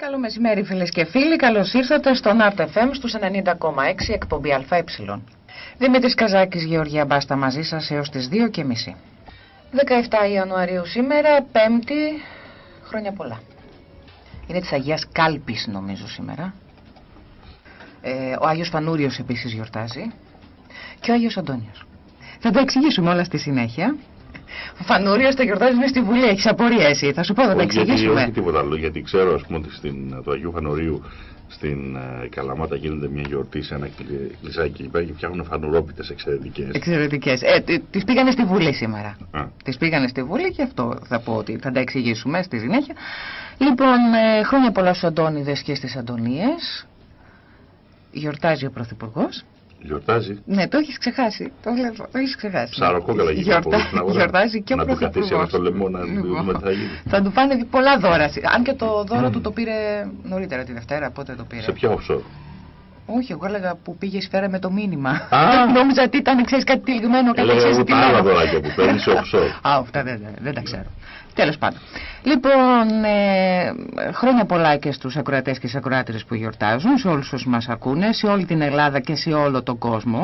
Καλό μεσημέρι φίλες και φίλοι, καλώς ήρθατε στον Art FM στους 90,6 εκπομπή ΑΕ. Δημήτρης Καζάκης, Γεωργία Μπάστα μαζί σας έως τις 2 και μισή. 17 Ιανουαρίου σήμερα, Πέμπτη, χρόνια πολλά. Είναι της Αγίας Κάλπης νομίζω σήμερα. Ε, ο Άγιος Φανούριος επίσης γιορτάζει. Και ο Άγιος Αντώνιος. Θα τα εξηγήσουμε όλα στη συνέχεια. Ο Φανούριος το γιορτάζουμε στη Βουλή, έχεις απορία εσύ. Θα σου πω, θα τα εξηγήσουμε. Όχι, όχι τίποτα άλλο, γιατί ξέρω ας πούμε ότι στην, του Αγίου Φανουρίου στην uh, Καλαμάτα γίνεται μια γιορτή σε ένα κλεισάκι εκεί και φτιάχνουν φανουρόπιτες εξαιρετικές. Εξαιρετικές. Ε, τις πήγανε στη Βουλή σήμερα. Α. Τις πήγανε στη Βουλή και αυτό θα πω ότι θα τα εξηγήσουμε στη συνέχεια. Λοιπόν, ε, χρόνια πολλά στους Αντώνιδες και στις Αντωνίες. Γιορτάζει ο Πρωθυπουργός. Γιορτάζει. Ναι, το έχεις ξεχάσει. Το βλέπω. Το έχεις ξεχάσει. Ψαροκόκαλα Γιορτά... Γιορτάζει και ο Να του καθίσει ένα στο λαιμό να Λοιπόν. δούμε τι θα γίνει. Θα του πάνε πολλά δώρα. Αν και το δώρο του το πήρε νωρίτερα τη Δευτέρα, πότε το πήρε. Σε ποια offshore. Όχι, εγώ έλεγα που πήγες η σφαίρα με το μήνυμα. Α. Νόμιζα ότι ήταν, ξέρεις, κάτι τυλιγμένο, κάτι Έλεγα εγώ τα άλλα εξαιρετικό. δωράκια που παίρνεις σε offshore. Α, αυτά δεν, δεν, δεν τα ξέρω. Τέλος πάντων. Λοιπόν, ε, χρόνια πολλά και στους ακροατές και στις ακροάτρες που γιορτάζουν, σε όλους όσους μας ακούνε, σε όλη την Ελλάδα και σε όλο τον κόσμο.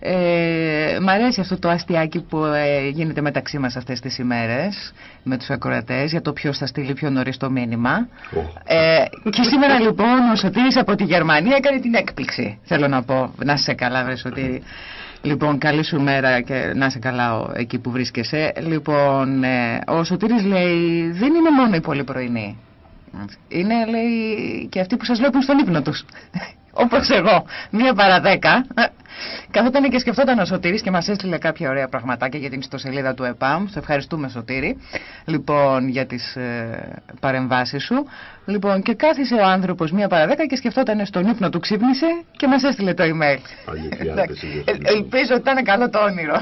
Ε, μ' αρέσει αυτό το αστιάκι που ε, γίνεται μεταξύ μας αυτές τις ημέρες με τους ακροατές για το ποιος θα στείλει πιο νωρίς το μήνυμα. Ω. Ε, και σήμερα λοιπόν ο Σωτήρης από τη Γερμανία έκανε την έκπληξη. Θέλω να πω, να είσαι καλά βρε Σωτήρη. Λοιπόν, καλή σου μέρα και να είσαι καλά ο- εκεί που βρίσκεσαι. Λοιπόν, ε, ο Σωτήρης λέει δεν είναι μόνο οι πολύ πρωινοί. Είναι λέει και αυτοί που σας βλέπουν στον ύπνο τους. Όπως εγώ, μία παρά δέκα. Καθόταν και σκεφτόταν ο Σωτήρης και μας έστειλε κάποια ωραία πραγματάκια για την ιστοσελίδα του ΕΠΑΜ. Σε ευχαριστούμε Σωτήρη, λοιπόν, για τις ε, παρεμβάσεις σου. Λοιπόν, και κάθισε ο άνθρωπος μία παρά δέκα και σκεφτόταν στον ύπνο του, ξύπνησε και μας έστειλε το email. Αληθιάδες, Εντάξει. ίδιες Ε, φωνές. Ελπίζω ότι ήταν καλό το όνειρο.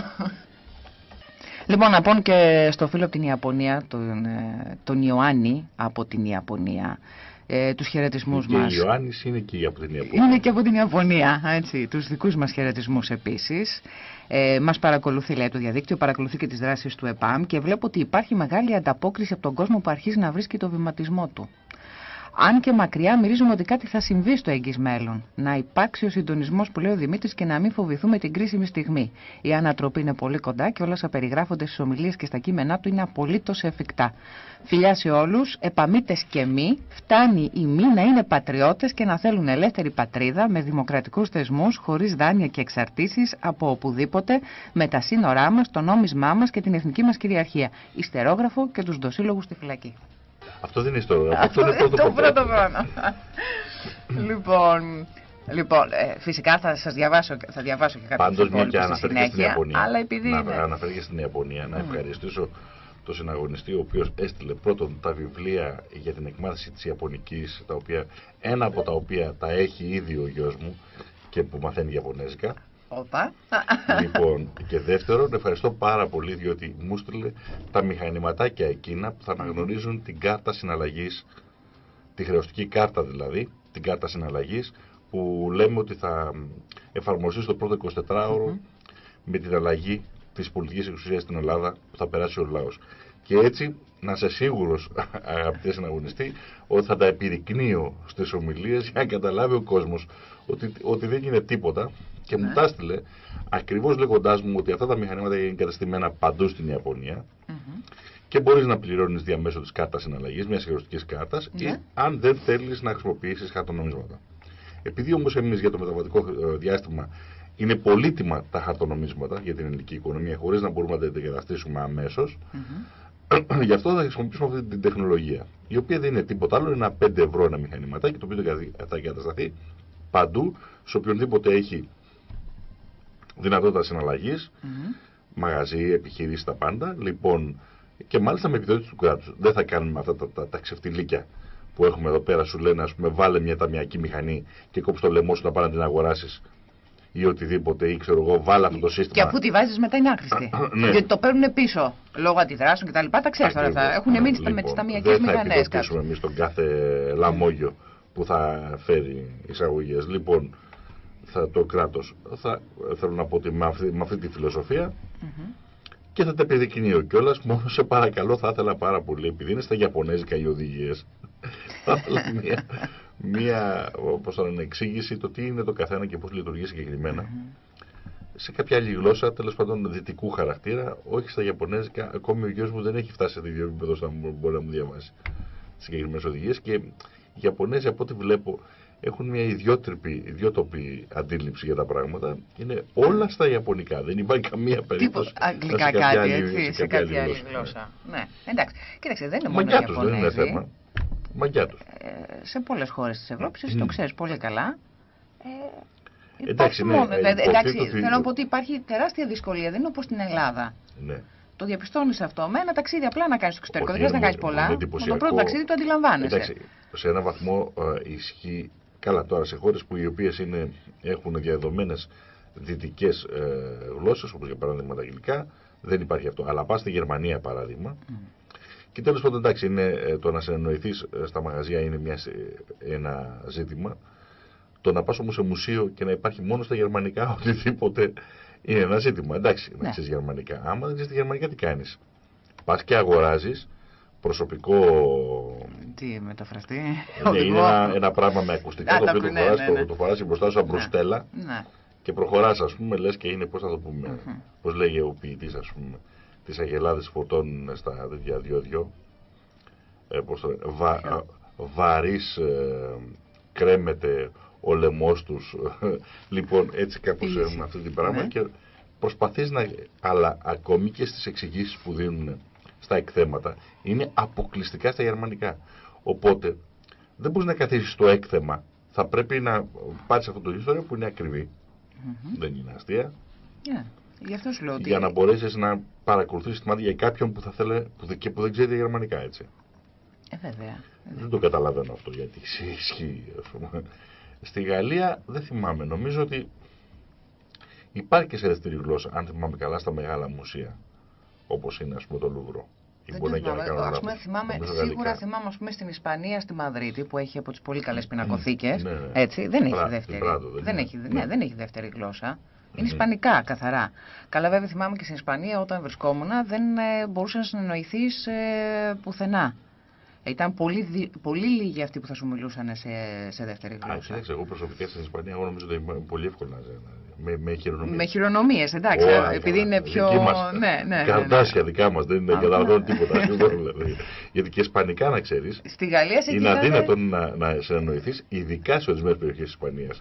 Λοιπόν, να πω και στο φίλο από την Ιαπωνία, τον, ε, τον Ιωάννη από την Ιαπωνία, ε, τους χαιρετισμούς Και μας. η Ιωάννης είναι και από την Ιαπωνία. Είναι και από την Ιαπωνία, έτσι, τους δικούς μας χαιρετισμούς επίσης. Ε, μας παρακολουθεί, λέει, το διαδίκτυο, παρακολουθεί και τις δράσεις του ΕΠΑΜ και βλέπω ότι υπάρχει μεγάλη ανταπόκριση από τον κόσμο που αρχίζει να βρίσκει το βηματισμό του. Αν και μακριά μυρίζουμε ότι κάτι θα συμβεί στο εγγύς μέλλον. Να υπάρξει ο συντονισμός που λέει ο Δημήτρης και να μην φοβηθούμε την κρίσιμη στιγμή. Η ανατροπή είναι πολύ κοντά και όλα όσα περιγράφονται στις ομιλίες και στα κείμενά του είναι απολύτως εφικτά. Φιλιά σε όλους, επαμίτε και μη, φτάνει οι μη να είναι πατριώτες και να θέλουν ελεύθερη πατρίδα με δημοκρατικούς θεσμούς, χωρίς δάνεια και εξαρτήσεις από οπουδήποτε, με τα σύνορά μας, το νόμισμά μας και την εθνική μας κυριαρχία. Ιστερόγραφο και τους δοσύλλογους στη φυλακή. Αυτό δεν είναι ιστορία. Αυτό Αυτό είναι πρώτο το πρώτο πρώτο. χρόνο. λοιπόν, λοιπόν ε, φυσικά θα σας διαβάσω, θα διαβάσω και κάποιους Πάντως μια και υπόλοιπους στη αναφέρθηκε στην συνέχεια, Ιαπωνία. αλλά επειδή να είναι... αναφέρθηκε στην Ιαπωνία, να ευχαριστήσω τον συναγωνιστή ο οποίος έστειλε πρώτον τα βιβλία για την εκμάθηση της Ιαπωνικής τα οποία, ένα από τα οποία τα έχει ήδη ο γιος μου και που μαθαίνει Ιαπωνέζικα Οπα. λοιπόν, και δεύτερον, ευχαριστώ πάρα πολύ διότι μου στείλε τα μηχανηματάκια εκείνα που θα αναγνωρίζουν την κάρτα συναλλαγής, τη χρεωστική κάρτα δηλαδή, την κάρτα συναλλαγής που λέμε ότι θα εφαρμοστεί στο πρώτο 24ωρο με την αλλαγή της πολιτικής εξουσίας στην Ελλάδα που θα περάσει ο λαός. Και έτσι να είσαι σίγουρος αγαπητέ συναγωνιστή ότι θα τα επιδεικνύω στις ομιλίες για να καταλάβει ο κόσμος ότι, ότι δεν γίνεται τίποτα και μου τα έστειλε ακριβώς λέγοντάς μου ότι αυτά τα μηχανήματα είναι εγκαταστημένα παντού στην Ιαπωνία και μπορείς να πληρώνεις διαμέσω της κάρτας συναλλαγής, μιας χρεωστικής κάρτας Ναι. ή αν δεν θέλεις να χρησιμοποιήσεις χαρτονομίσματα. Επειδή όμως εμείς για το μεταβατικό ε, διάστημα είναι πολύτιμα τα χαρτονομίσματα για την ελληνική οικονομία χωρίς να μπορούμε να τα εγκαταστήσουμε αμέσως, Γι' αυτό θα χρησιμοποιήσουμε αυτή την τεχνολογία. Η οποία δεν είναι τίποτα άλλο, είναι ένα 5 ευρώ ένα μηχανηματάκι το οποίο θα εγκατασταθεί παντού, σε οποιονδήποτε έχει δυνατότητα συναλλαγής, μαγαζί, επιχειρήσει, τα πάντα. Λοιπόν, και μάλιστα με επιδότηση του κράτους. Δεν θα κάνουμε αυτά τα, τα, τα ξεφτιλίκια που έχουμε εδώ πέρα. Σου λένε, ας πούμε, βάλε μια ταμιακή μηχανή και κόψει το λαιμό σου να πάει να την αγοράσεις ή οτιδήποτε, ή ξέρω εγώ, βάλε αυτό το Και σύστημα. αφού τη βάζεις μετά είναι άχρηστη. Ναι. Γιατί το παίρνουν πίσω λόγω αντιδράσεων κτλ. Τα ξέρεις τώρα, θα Ακριβώς. έχουν μείνει Λοιπόν, με τις ταμιακές Δεν θα μηχανές επιδοτήσουμε κάποιοι. εμείς τον κάθε λαμόγιο που θα φέρει εισαγωγές. Λοιπόν, θα, το κράτος. Θα, θέλω να πω ότι με αυτή, με αυτή τη φιλοσοφία και θα τα επιδεικνύω κιόλας. Μόνο σε παρακαλώ, θα ήθελα πάρα πολύ, επειδή είναι στα Ιαπωνέζικα οι οδηγίες. θα ήθελα μία, μία όπως θα λένε, εξήγηση το τι είναι το καθένα και πώς λειτουργεί συγκεκριμένα. Mm -hmm. Σε κάποια άλλη γλώσσα, τέλος πάντων δυτικού χαρακτήρα, όχι στα Ιαπωνέζικα, ακόμη ο γιος μου δεν έχει φτάσει σε τέτοιο επίπεδο ώστε να μπορεί να μου διαβάσει συγκεκριμένες οδηγίες. Και οι Ιαπωνέζοι, από ό,τι βλέπω, έχουν μια ιδιότρυπη, ιδιότοπη αντίληψη για τα πράγματα. Είναι όλα στα Ιαπωνικά. Δεν υπάρχει καμία περίπτωση. Τίποτα αγγλικά κάτι, άλλη, έτσι, σε κάποια άλλη γλώσσα. Ναι. ναι. Εντάξει. Κοίταξε, δεν είναι μόνο Μαγιά τους, δεν είναι θέμα. Μαγιά τους. Ε, σε πολλές χώρες της Ευρώπης, εσύ mm. το ξέρεις πολύ καλά. Ε, εντάξει, ναι, μόνο, ε, εντάξει, θέλω να πω ότι υπάρχει τεράστια δυσκολία. Δεν είναι όπως στην Ελλάδα. Ναι. Το διαπιστώνεις αυτό. Με ένα ταξίδι απλά να κάνεις στο εξωτερικό. Δεν χρειάζεται να κάνεις πολλά. Με το πρώτο ταξίδι το αντιλαμβάνεσαι. Εντάξει, σε ένα βαθμό ε, ισχύει Καλά τώρα σε χώρες που οι οποίες είναι, έχουν διαδομένες δυτικές ε, γλώσσες, όπως για παράδειγμα τα αγγλικά, δεν υπάρχει αυτό. Αλλά πας στη Γερμανία παράδειγμα, mm. και τέλος πάντων εντάξει, είναι, ε, το να συνεννοηθείς ε, στα μαγαζιά είναι μια, ένα ζήτημα. Το να πας όμως σε μουσείο και να υπάρχει μόνο στα γερμανικά οτιδήποτε είναι ένα ζήτημα. Εντάξει, να ναι. ξέρεις γερμανικά. Άμα δεν ξέρεις γερμανικά τι κάνεις; Πας και αγοράζεις προσωπικό. Τι μεταφραστή. Ναι, είναι ένα, ένα πράγμα με ακουστικά το οποίο το, ναι, φοράς, ναι, ναι. το, το μπροστά σου σαν μπροστέλα ναι. και προχωράς ας πούμε λες και είναι πώς θα το πούμε, mm -hmm. πώς λέγει ο ποιητής ας πούμε τις αγελάδες φωτών στα τέτοια δυο-δυο ε, πώς το, βα, βαρύς ε, κρέμεται ο λαιμός τους λοιπόν έτσι κάπως έχουμε αυτή την πράγμα ναι. και προσπαθείς να αλλά ακόμη και στις εξηγήσεις που δίνουν στα εκθέματα είναι αποκλειστικά στα γερμανικά. Οπότε δεν μπορείς να καθίσεις το έκθεμα. Θα πρέπει να πάρεις αυτό το ιστορίο που είναι ακριβή. Δεν είναι αστεία. Yeah. Γι αυτός λέω ότι... Για να μπορέσεις να παρακολουθήσεις τη μάτια για κάποιον που, θα θέλει, που, δεν, που δεν ξέρει γερμανικά έτσι. Ε, βέβαια. Δεν το καταλαβαίνω αυτό γιατί ισχύει. Στη Γαλλία δεν θυμάμαι. Νομίζω ότι υπάρχει και σε δεύτερη γλώσσα, αν θυμάμαι καλά, στα μεγάλα μουσεία όπως είναι ας πούμε το Λούβρο. Δεν το θυμάμαι. Ας πούμε, θυμάμαι, σίγουρα θυμάμαι ας πούμε, στην Ισπανία, στη Μαδρίτη, που έχει από τις πολύ καλές πινακοθήκες. Ναι, ναι. Έτσι, δεν έχει δεύτερη. δεν, έχει, ναι, δεν έχει δεύτερη γλώσσα. Είναι ισπανικά, καθαρά. Καλά, βέβαια, θυμάμαι και στην Ισπανία, όταν βρισκόμουν, δεν ε, μπορούσε να συνεννοηθεί ε, πουθενά. Ήταν πολύ, πολύ λίγοι αυτοί που θα σου μιλούσαν σε, σε δεύτερη γλώσσα. Α, εγώ προσωπικά στην Ισπανία, εγώ νομίζω ότι είναι πολύ εύκολο να με, με χειρονομίες. Με χειρονομίες, εντάξει, Ωραία, επειδή είναι πιο... Μας, ναι, ναι, ναι, καρτάσια ναι. δικά μας, δεν είναι καταλαβαίνω τίποτα. δηλαδή. Γιατί και ισπανικά να ξέρεις, Στη Γαλλία σε είναι αδύνατο να, να συνεννοηθείς, ειδικά σε ορισμένες περιοχές της Ισπανίας.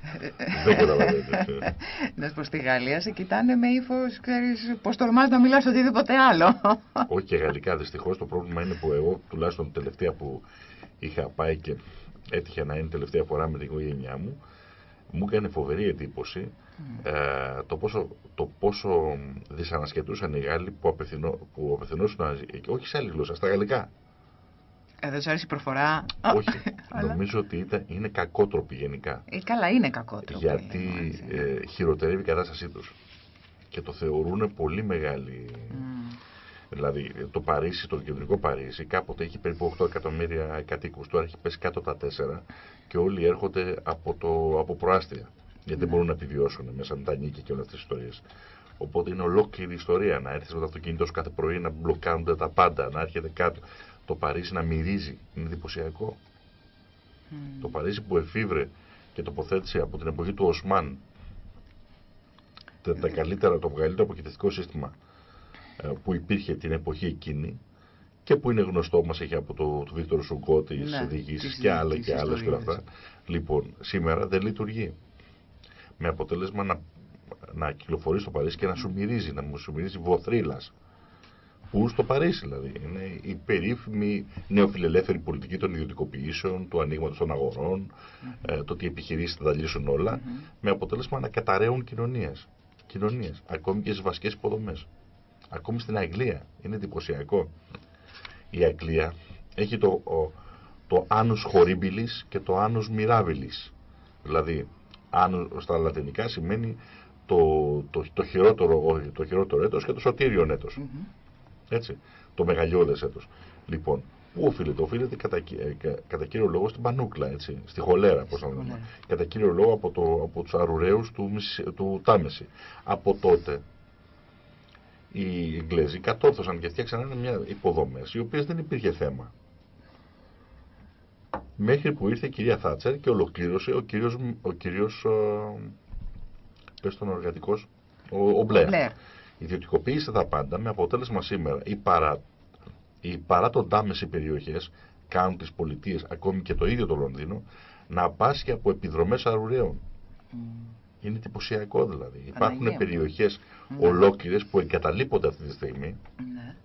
δεν καταλαβαίνεις. Να σου πω, στη Γαλλία σε κοιτάνε με ύφος, ξέρεις, πώς τολμάς να μιλάς οτιδήποτε άλλο. Όχι και γαλλικά, δυστυχώς το πρόβλημα είναι που εγώ, τουλάχιστον τελευταία που είχα πάει και έτυχε να είναι τελευταία φορά με την οικογένειά μου, μου έκανε φοβερή εντύπωση ε, το, πόσο, το πόσο δυσανασχετούσαν οι Γάλλοι που, απευθυνό, που απευθυνούσαν όχι σε άλλη γλώσσα, στα γαλλικά. Ε, δεν σου αρέσει η προφορά; Όχι. νομίζω ότι ήταν, είναι κακότροποι γενικά. Ε, καλά, είναι κακότροποι. Γιατί ε, χειροτερεύει η κατάστασή τους. Και το θεωρούν πολύ μεγάλη. Mm. Δηλαδή το Παρίσι, το κεντρικό Παρίσι, κάποτε έχει περίπου 8 εκατομμύρια κατοίκους, τώρα έχει πέσει κάτω τα 4 και όλοι έρχονται από, το, από προάστια. Γιατί δεν μπορούν να επιβιώσουν μέσα με τα νίκη και όλες αυτέ τις ιστορίες. Οπότε είναι ολόκληρη ιστορία να έρθεις με το αυτοκίνητο σου κάθε πρωί να μπλοκάνονται τα πάντα, να έρχεται κάτω. Το Παρίσι να μυρίζει. Είναι εντυπωσιακό. Το Παρίσι που εφήβρε και τοποθέτησε από την εποχή του Οσμάν τα, καλύτερα, το μεγαλύτερο αποκοιτευτικό σύστημα ε, που υπήρχε την εποχή εκείνη και που είναι γνωστό μας έχει από το, το Βίκτορο Σουγκό τις ναι, και άλλα και άλλες και αυτά. Λοιπόν, σήμερα δεν λειτουργεί με αποτέλεσμα να, να κυκλοφορεί στο Παρίσι και να σου μυρίζει, να μου σου μυρίζει βοθρίλας. Πού; Στο Παρίσι δηλαδή. Είναι η περίφημη νεοφιλελεύθερη πολιτική των ιδιωτικοποιήσεων, του ανοίγματος των αγορών, ε, το ότι οι επιχειρήσεις θα τα λύσουν όλα, με αποτέλεσμα να καταραίουν κοινωνίες. Κοινωνίες, ακόμη και στις βασικές υποδομές. Ακόμη στην Αγγλία. Είναι εντυπωσιακό. Η Αγγλία έχει το, το άνους και το άνους mirabilis. Δηλαδή, αν στα λατινικά σημαίνει το, το, το, χειρότερο, το χειρότερο έτος και το σωτήριο έτος. Έτσι, το μεγαλειώδες έτος. Λοιπόν, πού οφείλεται, οφείλεται κατά, ε, κατά κύριο λόγο στην πανούκλα, έτσι, στη χολέρα, πώς να λέμε. Κατά κύριο λόγο από, το, από τους αρουραίους του, του Τάμεση. Από τότε οι Εγγλέζοι κατόρθωσαν και φτιάξαν μια υποδομές οι οποίες δεν υπήρχε θέμα. Μέχρι που ήρθε η κυρία Θάτσερ και ολοκλήρωσε ο κύριος, ο κύριος πες τον οργατικός, ο, ο Μπλερ. Ιδιωτικοποίησε τα πάντα με αποτέλεσμα σήμερα η παρά, η παρά τον τάμεση περιοχές κάνουν τις πολιτείες, ακόμη και το ίδιο το Λονδίνο, να πάσχει από επιδρομές αρουραίων. Είναι εντυπωσιακό δηλαδή. Υπάρχουν περιοχές ναι. ολόκληρες που εγκαταλείπονται αυτή τη στιγμή ναι.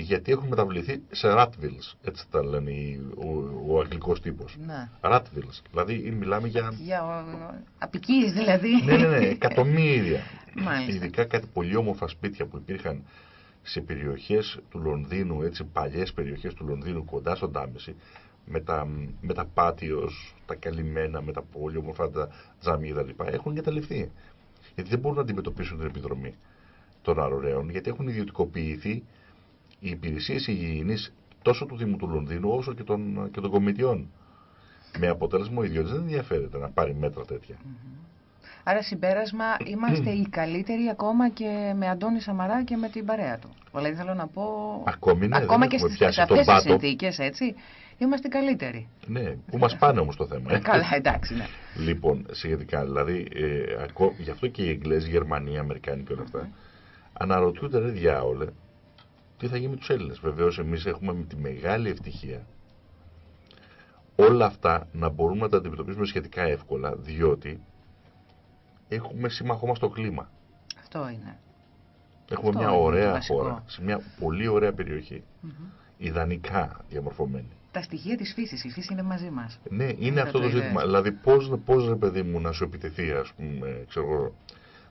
Γιατί έχουν μεταβληθεί σε Ratvilles, έτσι τα λένε ο, ο αγγλικός τύπος. Ναι. Ratvilles, δηλαδή μιλάμε για... Για απικίες δηλαδή. ναι, ναι, ναι, εκατομμύρια. Ειδικά κάτι πολύ όμορφα σπίτια που υπήρχαν σε περιοχές του Λονδίνου, έτσι παλιές περιοχές του Λονδίνου κοντά στον Τάμεση, με τα, με τα πάτιος, τα καλυμμένα, με τα πολύ όμορφα τα τζαμί κτλ. έχουν εγκαταλειφθεί. Γιατί δεν μπορούν να αντιμετωπίσουν την επιδρομή των αρωραίων, γιατί έχουν ιδιωτικοποιηθεί οι υπηρεσίες υγιεινής τόσο του Δήμου του Λονδίνου όσο και των, και των κομιτιών. Με αποτέλεσμα ο ιδιώτης δεν ενδιαφέρεται να πάρει μέτρα τέτοια. Άρα συμπέρασμα, είμαστε οι καλύτεροι ακόμα και με Αντώνη Σαμαρά και με την παρέα του. Δηλαδή θέλω να πω... Ακόμη, ναι, ακόμα και στις αυτές τις συνθήκες, έτσι, είμαστε καλύτεροι. Ναι, που μας πάνε όμως το θέμα. Ε. Καλά, εντάξει, ναι. Λοιπόν, σχετικά, δηλαδή, ε, γι' αυτό και οι Εγγλέζοι, οι Γερμανοί, οι Αμερικάνοι και όλα αυτά, αναρωτιούνται, ρε διάολε, τι θα γίνει με τους Έλληνες. Βεβαίως εμείς έχουμε τη μεγάλη ευτυχία όλα αυτά να μπορούμε να τα αντιμετωπίσουμε σχετικά εύκολα, διότι έχουμε σύμμαχό μας το κλίμα. Αυτό είναι. Έχουμε μια ωραία χώρα, σε μια πολύ ωραία περιοχή. Ιδανικά διαμορφωμένη. Τα στοιχεία της φύσης, η φύση είναι μαζί μας. Ναι, είναι αυτό το, ζήτημα. Δηλαδή πώς, πώς ρε παιδί μου να σου επιτεθεί, ας πούμε, ξέρω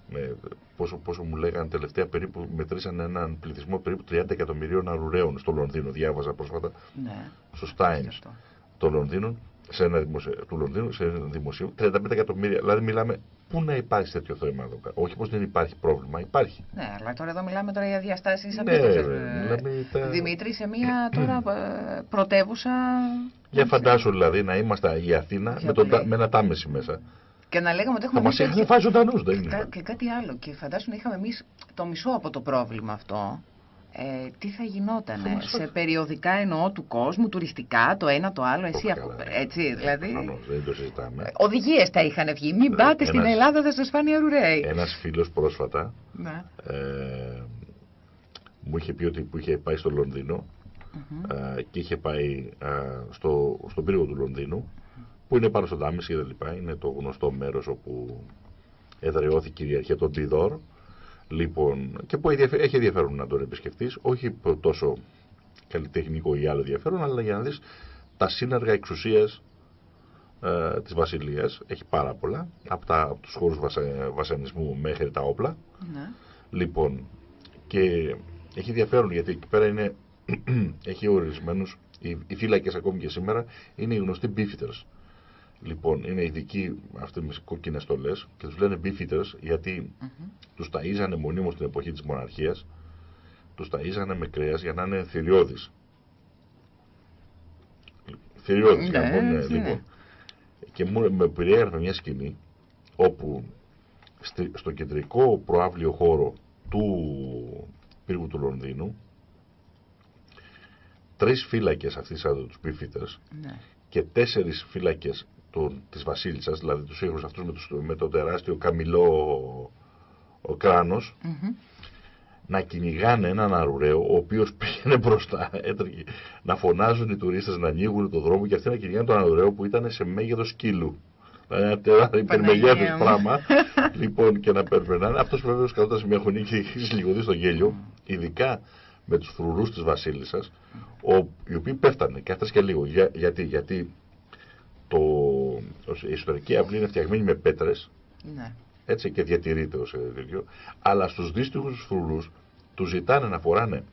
με, πόσο, πόσο μου λέγανε τελευταία περίπου μετρήσαν έναν πληθυσμό περίπου 30 εκατομμυρίων αρουραίων στο Λονδίνο, διάβαζα πρόσφατα ναι. στο Times των Λονδίνων σε ένα δημοσιο... του Λονδίνου σε ένα δημοσίο 35 εκατομμύρια. Δηλαδή μιλάμε πού να υπάρχει τέτοιο θέμα εδώ πέρα; Όχι πως δεν υπάρχει πρόβλημα, υπάρχει. Ναι, αλλά τώρα εδώ μιλάμε τώρα για διαστάσεις ναι, ε, τα... Δημήτρη, σε μια τώρα ε, πρωτεύουσα. Για φαντάσου δηλαδή να είμαστε η Αθήνα με, τον, με ένα τάμεση μέσα. Και να λέγαμε ότι έχουμε. Θα μας είχαν φάει ζωντανούς, δεν είναι. Και κάτι άλλο. Και φαντάσου να είχαμε εμείς το μισό από το πρόβλημα αυτό ε, τι θα γινόταν σε περιοδικά εννοώ του κόσμου, τουριστικά, το ένα το άλλο, εσύ από, έτσι δηλαδή. δεν το συζητάμε. Οδηγίες τα είχαν βγει, μην πάτε στην Ελλάδα θα σας φάνει αρουραίοι. Ένας φίλος πρόσφατα ναι. ε, μου είχε πει ότι που είχε πάει στο Λονδίνο ε, και είχε πάει ε, στο, στον πύργο του Λονδίνου που είναι πάνω στο Τάμιση και τα είναι το γνωστό μέρος όπου εδραιώθηκε η κυριαρχία των Τιδόρ Λοιπόν, και που έχει ενδιαφέρον να τον επισκεφτείς, όχι τόσο καλλιτεχνικό ή άλλο ενδιαφέρον, αλλά για να δεις τα σύνεργα εξουσίας ε, της Βασιλείας. Έχει πάρα πολλά, από, τα, από τους χώρους βασανισμού μέχρι τα όπλα. Ναι. Λοιπόν, και έχει ενδιαφέρον γιατί εκεί πέρα είναι, έχει ορισμένους, οι, οι φύλακες ακόμη και σήμερα είναι οι γνωστοί beefeaters. Λοιπόν, είναι ειδικοί αυτοί με κόκκινες στολές και τους λένε beefeaters γιατί mm -hmm. τους ταΐζανε μονίμως στην εποχή της μοναρχίας, τους ταΐζανε με κρέας για να είναι θηριώδεις. Θηριώδη, mm -hmm. ναι, λοιπόν. Και μου με περιέγραφε μια σκηνή όπου στο κεντρικό προάβλιο χώρο του πύργου του Λονδίνου τρεις φύλακες αυτοί σαν τους beefeaters ναι. και τέσσερις φύλακες του, της βασίλισσας, δηλαδή τους ήχους αυτούς με, τους, με το τεράστιο καμιλό ο κράνος, να κυνηγάνε έναν αρουραίο, ο οποίος πήγαινε μπροστά, έτρεχε, να φωνάζουν οι τουρίστες να ανοίγουν το δρόμο και αυτοί να κυνηγάνε τον αρουραίο που ήταν σε μέγεθος σκύλου. Δηλαδή ένα τεράστιο υπερμεγέθος πράγμα, λοιπόν, και να περνάνε. Αυτός βέβαια καθόταν σε μια χωνή και είχε λιγωδεί στο γέλιο, ειδικά με τους φρουρούς της βασίλισσας, ο, οι οποίοι πέφτανε και και λίγο. Για, γιατί, γιατί το, η ιστορική αυλή είναι φτιαγμένη με πέτρες ναι. έτσι και διατηρείται ως τέτοιο αλλά στους δύστιχους φρουρούς τους ζητάνε να φοράνε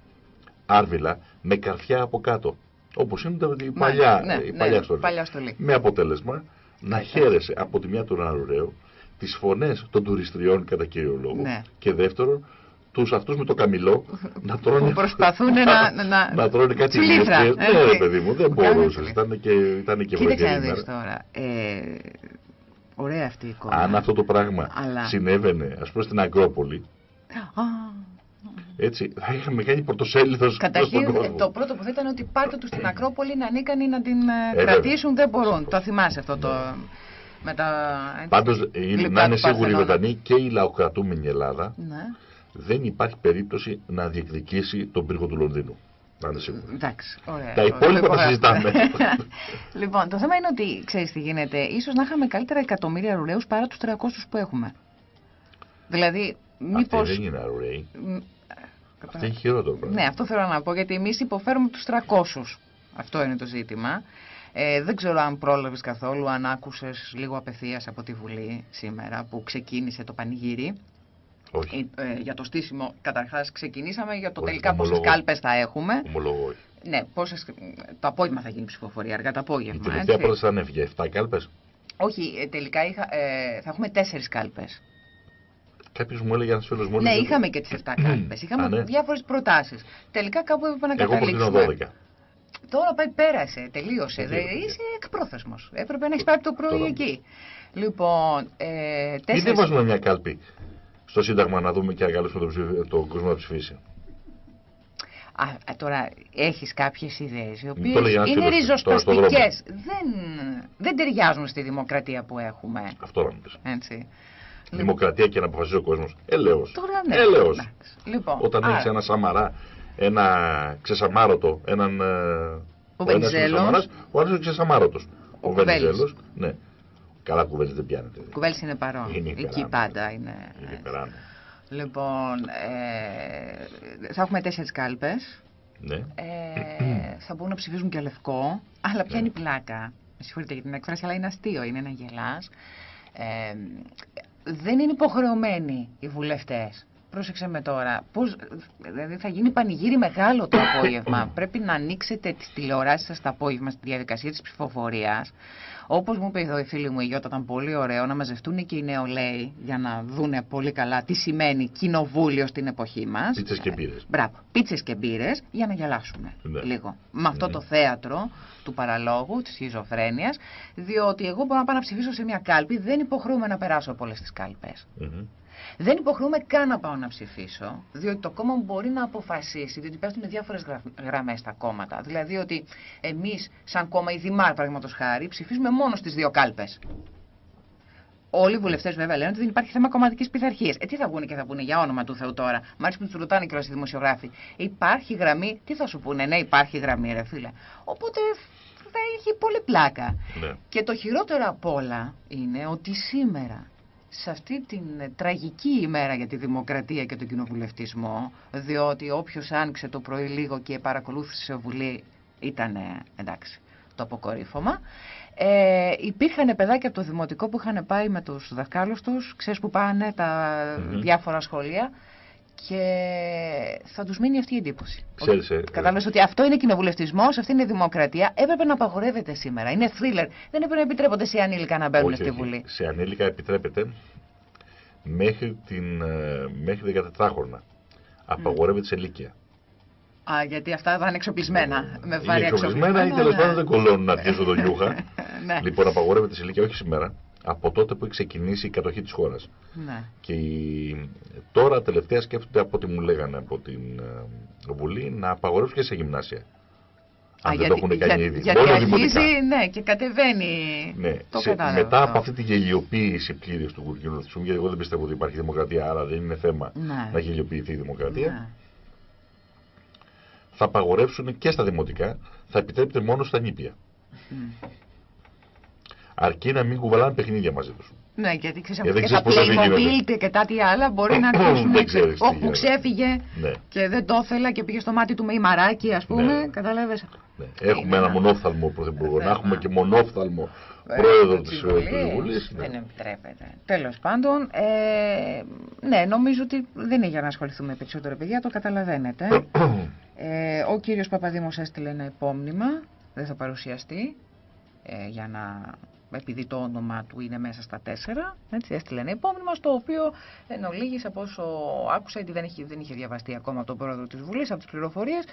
άρβιλα με καρφιά από κάτω όπως είναι η παλιά, ναι, η παλιά, ναι, παλιά στολή. με αποτέλεσμα να χαίρεσαι από τη μια του ωραίο τις φωνές των τουριστριών κατά κύριο λόγο ναι. και δεύτερον τους αυτούς με το καμιλό να τρώνε... Που προσπαθούν να, να, να τρώνε κάτι τσιλίθρα. Ναι, ρε παιδί μου, δεν μπορούσες. Ήταν και, ήταν και Κοίταξε να τώρα. Ε, ωραία αυτή η εικόνα. Αν αυτό το πράγμα Αλλά... συνέβαινε, ας πούμε, στην Ακρόπολη, Έτσι, θα είχαμε κάνει πρωτοσέλιδος στον Καταρχήν, κόσμο. το πρώτο που θα ήταν ότι πάρτε τους στην Ακρόπολη να ανήκαν να την ε, βέβαια. κρατήσουν, δεν μπορούν. Το θυμάσαι αυτό το. Με τα. Πάντως, γλυπτά να είναι του σίγουροι οι Παρθενώνα. Βρετανοί και η λαοκρατούμενη Ελλάδα Ναι. Δεν υπάρχει περίπτωση να διεκδικήσει τον πύργο του Λονδίνου. Να είναι σίγουροι. Εντάξει, ωραία. Τα το- υπόλοιπα το τα υπογράφουμε. συζητάμε. λοιπόν, το θέμα είναι ότι, ξέρεις τι γίνεται, ίσως να είχαμε καλύτερα εκατομμύρια ρουλαίους παρά τους 300 που έχουμε. Δηλαδή, Αυτή μήπως... δεν είναι αρουραίοι. Μ, Αυτή είναι χειρότερο πράγμα. Ναι, αυτό θέλω να πω, γιατί εμείς υποφέρουμε τους 300. Αυτό είναι το ζήτημα. Ε, δεν ξέρω αν πρόλαβες καθόλου, αν άκουσες λίγο απευθείας από τη Βουλή σήμερα που ξεκίνησε το πανηγύρι. Όχι. Ε, ε, για το στήσιμο, καταρχάς ξεκινήσαμε για το Όχι, τελικά πόσες ομολογώ. κάλπες θα έχουμε. Ομολογώ όχι. Ναι, πόσες, το απόγευμα θα γίνει η ψηφοφορία, αργά το Η απόγευμα. τελευταία έτσι. πρόταση θα ανέφυγε 7 κάλπες. Όχι, ε, τελικά είχα, ε, θα έχουμε τέσσερις κάλπες. Κάποιος μου έλεγε ένας φίλος μου. Ναι, έλεγε- είχαμε και τις 7 κάλπες. Είχαμε Α, ναι. διάφορες προτάσεις. Τελικά κάπου έπρεπε να Εγώ προτείνω καταλήξουμε. 12. Τώρα πάει, πέρασε, τελείωσε. Ε, Δεν, τι είσαι εκπρόθεσμος. Έπρεπε να έχεις πάει από το πρωί Τώρα. εκεί. Λοιπόν, ε, Γιατί τέσσερις... δεν βάζουμε μια κάλπη στο Σύνταγμα να δούμε και να καλέσουμε τον, ψηφι- τον κόσμο να ψηφίσει. Α, α, τώρα έχεις κάποιες ιδέες οι οποίες το έλεγε ένας είναι φίλος μου, τώρα στον ριζοσπαστικές. Δεν, δεν ταιριάζουν στη δημοκρατία που έχουμε. Αυτό να μου πεις. Έτσι. Δημοκρατία και να αποφασίζει ο κόσμος. Ελέω. Τώρα ναι. Ελέω. εντάξει. Λοιπόν, Όταν άρα, έχεις ένα Σαμαρά, ένα ξεσαμάρωτο, έναν. ε, Ο ένας είναι Βενιζέλος. Σαμαράς, Ο άλλος είναι ξεσαμάρωτος. Ο Ο Κουβέλης. Βενιζέλος, Ναι. Καλά κουβέλη δεν πιάνεται. Κουβέλης είναι παρόν. Είναι Εκεί υπεράνω. πάντα είναι. Είναι έτσι. υπεράνω. Λοιπόν, ε, θα έχουμε τέσσερις κάλπες. Ναι. Ε, θα μπορούν να ψηφίζουν και λευκό. Αλλά ποια είναι η πλάκα; Με συγχωρείτε για την έκφραση, αλλά είναι αστείο, είναι ένα γελάς. Ε, δεν είναι υποχρεωμένοι οι βουλευτές. Πρόσεξε με τώρα. Πώς, δηλαδή θα γίνει πανηγύρι μεγάλο το απόγευμα. Πρέπει να ανοίξετε τις τηλεοράσεις σας το απόγευμα στη διαδικασία της ψηφοφορίας. Όπως μου είπε εδώ η φίλη μου η Γιώτα, ήταν πολύ ωραίο να μαζευτούν και οι νεολαίοι για να δούνε πολύ καλά τι σημαίνει κοινοβούλιο στην εποχή μας. Πίτσες και μπύρες. Μπράβο. Πίτσες και μπύρες για να γελάσουμε Ναι. λίγο. Με αυτό Ναι. το θέατρο του παραλόγου, της σχιζοφρένειας, διότι εγώ μπορώ να πάω να ψηφίσω σε μια κάλπη, δεν υποχρεούμε να περάσω από όλες τις κάλπες. Μμμ. Δεν υποχρεούμε καν να πάω να ψηφίσω, διότι το κόμμα μου μπορεί να αποφασίσει, διότι πέφτουν διάφορες γραμμές στα κόμματα. Δηλαδή ότι εμείς, σαν κόμμα, η Δημάρ, παραδείγματος χάρη, ψηφίζουμε μόνο στις δύο κάλπες. Όλοι οι βουλευτές βέβαια λένε ότι δεν υπάρχει θέμα κομματικής πειθαρχίας. Ε, τι θα πούνε και θα πούνε για όνομα του Θεού τώρα; Μ' αρέσει που τους ρωτάνε και οι δημοσιογράφοι. Υπάρχει γραμμή, τι θα σου πούνε, Ναι, υπάρχει γραμμή, ρε φίλε. Οπότε θα έχει πολύ πλάκα. Ναι. Και το χειρότερο απ' όλα είναι ότι σήμερα, σε αυτή την ε, τραγική ημέρα για τη δημοκρατία και τον κοινοβουλευτισμό, διότι όποιος άνοιξε το πρωί λίγο και παρακολούθησε Βουλή ήταν εντάξει το αποκορύφωμα, ε, υπήρχαν παιδάκια από το δημοτικό που είχαν πάει με τους δασκάλους τους, ξέρεις που πάνε τα Μμμ. διάφορα σχολεία και θα τους μείνει αυτή η εντύπωση. Ξέρεις, ε, Κατάλαβες ότι αυτό είναι κοινοβουλευτισμός, αυτή είναι δημοκρατία. Έπρεπε να απαγορεύεται σήμερα. Είναι thriller. Δεν έπρεπε να επιτρέπονται σε ανήλικα να μπαίνουν Όχι, στη όχι. Βουλή. Σε ανήλικα επιτρέπεται μέχρι, την, ε, μέχρι 14 χρόνια. Απαγορεύεται σε ηλικία. Α, γιατί αυτά θα είναι εξοπλισμένα. με Είναι βάρη εξοπλισμένα ή τέλος ναι. πάντων δεν κολώνουν να αρχίσουν το νιούχα. Ναι. Λοιπόν, απαγορεύεται σε ηλικία όχι σήμερα. Από τότε που έχει ξεκινήσει η κατοχή της χώρας. Ναι. Και η... τώρα τελευταία σκέφτονται από ό,τι μου λέγανε από την ε, Βουλή να απαγορεύσουν και σε γυμνάσια. Αν Α, δεν το έχουν κάνει ήδη. γιατί Μόνο αρχίζει, δημοτικά. ναι, και κατεβαίνει. Ναι. Το Σε- κατάλαβα μετά αυτό. από αυτή τη γελιοποίηση πλήρης του κοινωνικού, γιατί εγώ δεν πιστεύω ότι υπάρχει δημοκρατία, άρα δεν είναι θέμα Ναι. να γελιοποιηθεί η δημοκρατία, Ναι. θα απαγορεύσουν και στα δημοτικά, θα επιτρέπεται μόνο στα νήπια. Μμ. Αρκεί να μην κουβαλάνε παιχνίδια μαζί τους. Ναι, γιατί ξέρεις, Ε, από δεν και τα ξέρεις πώς θα Playmobil γίνονται. και κάτι άλλο μπορεί να αρχίσουν Δεν να ξέρεις τι Όχι, που γίνεται. ξέφυγε Ναι. και δεν το ήθελα και πήγε στο μάτι του με ημαράκι, ας πούμε. Ναι. Κατάλαβες. Ναι. Έχουμε Είναι ένα ένα- μονόφθαλμο πρωθυπουργό, να Θέμα. έχουμε και μονόφθαλμο Ε, πρόεδρο της της Βουλής. Βουλής. ναι. Δεν επιτρέπεται. Τέλος πάντων, ε, ναι, νομίζω ότι δεν είναι για να ασχοληθούμε περισσότερο, παιδιά, το καταλαβαίνετε. ε, ο κύριος Παπαδήμος έστειλε ένα υπόμνημα, δεν θα παρουσιαστεί, ε, για να επειδή το όνομα του είναι μέσα στα τέσσερα, έτσι, έστειλε ένα υπόμνημα στο οποίο εν ολίγης από όσο άκουσα, γιατί δεν, είχε, δεν είχε διαβαστεί ακόμα από τον πρόεδρο της Βουλής, από τις πληροφορίες,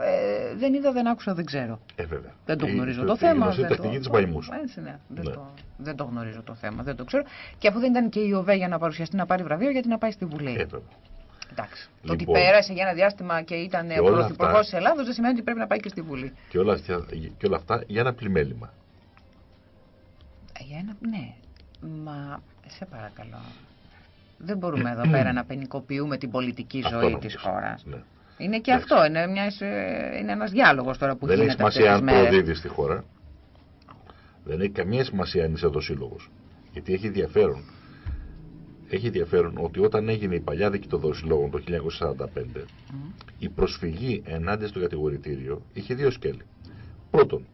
ε, δεν είδα, δεν άκουσα, δεν ξέρω. Ε, βέβαια. Δεν το Η- γνωρίζω η- το η θέμα. γνωστή δεν τεχνική το- της μαϊμούς. Έτσι, ναι. Δεν, Ναι. Το, δεν το γνωρίζω το θέμα, δεν το ξέρω. Και αφού δεν ήταν και η ΟΒΕ για να παρουσιαστεί να πάρει βραβείο, γιατί να πάει στη Βουλή. Ε, βέβαια. Εντάξει. Το ότι λοιπόν, πέρασε για ένα διάστημα και ήταν ο πρωθυπουργός της Ελλάδος δεν σημαίνει ότι πρέπει να πάει και στη Βουλή. Και όλα, αυτά, και όλα αυτά για ένα πλημέλημα. Ε, για ένα, ναι. Μα σε παρακαλώ. Δεν μπορούμε εδώ πέρα να πενικοποιούμε την πολιτική ζωή της χώρας. Ναι. Είναι και αυτό. Είναι, μιας, είναι ένας διάλογος τώρα που δεν γίνεται Δεν έχει σημασία αν προδίδει στη χώρα. Δεν έχει καμία σημασία αν είσαι εδώ σύλλογος. Γιατί έχει ενδιαφέρον έχει ενδιαφέρον ότι όταν έγινε η παλιά δίκη των δοσιλόγων το 1945, η προσφυγή ενάντια στο κατηγορητήριο είχε δύο σκέλη. Πρώτον,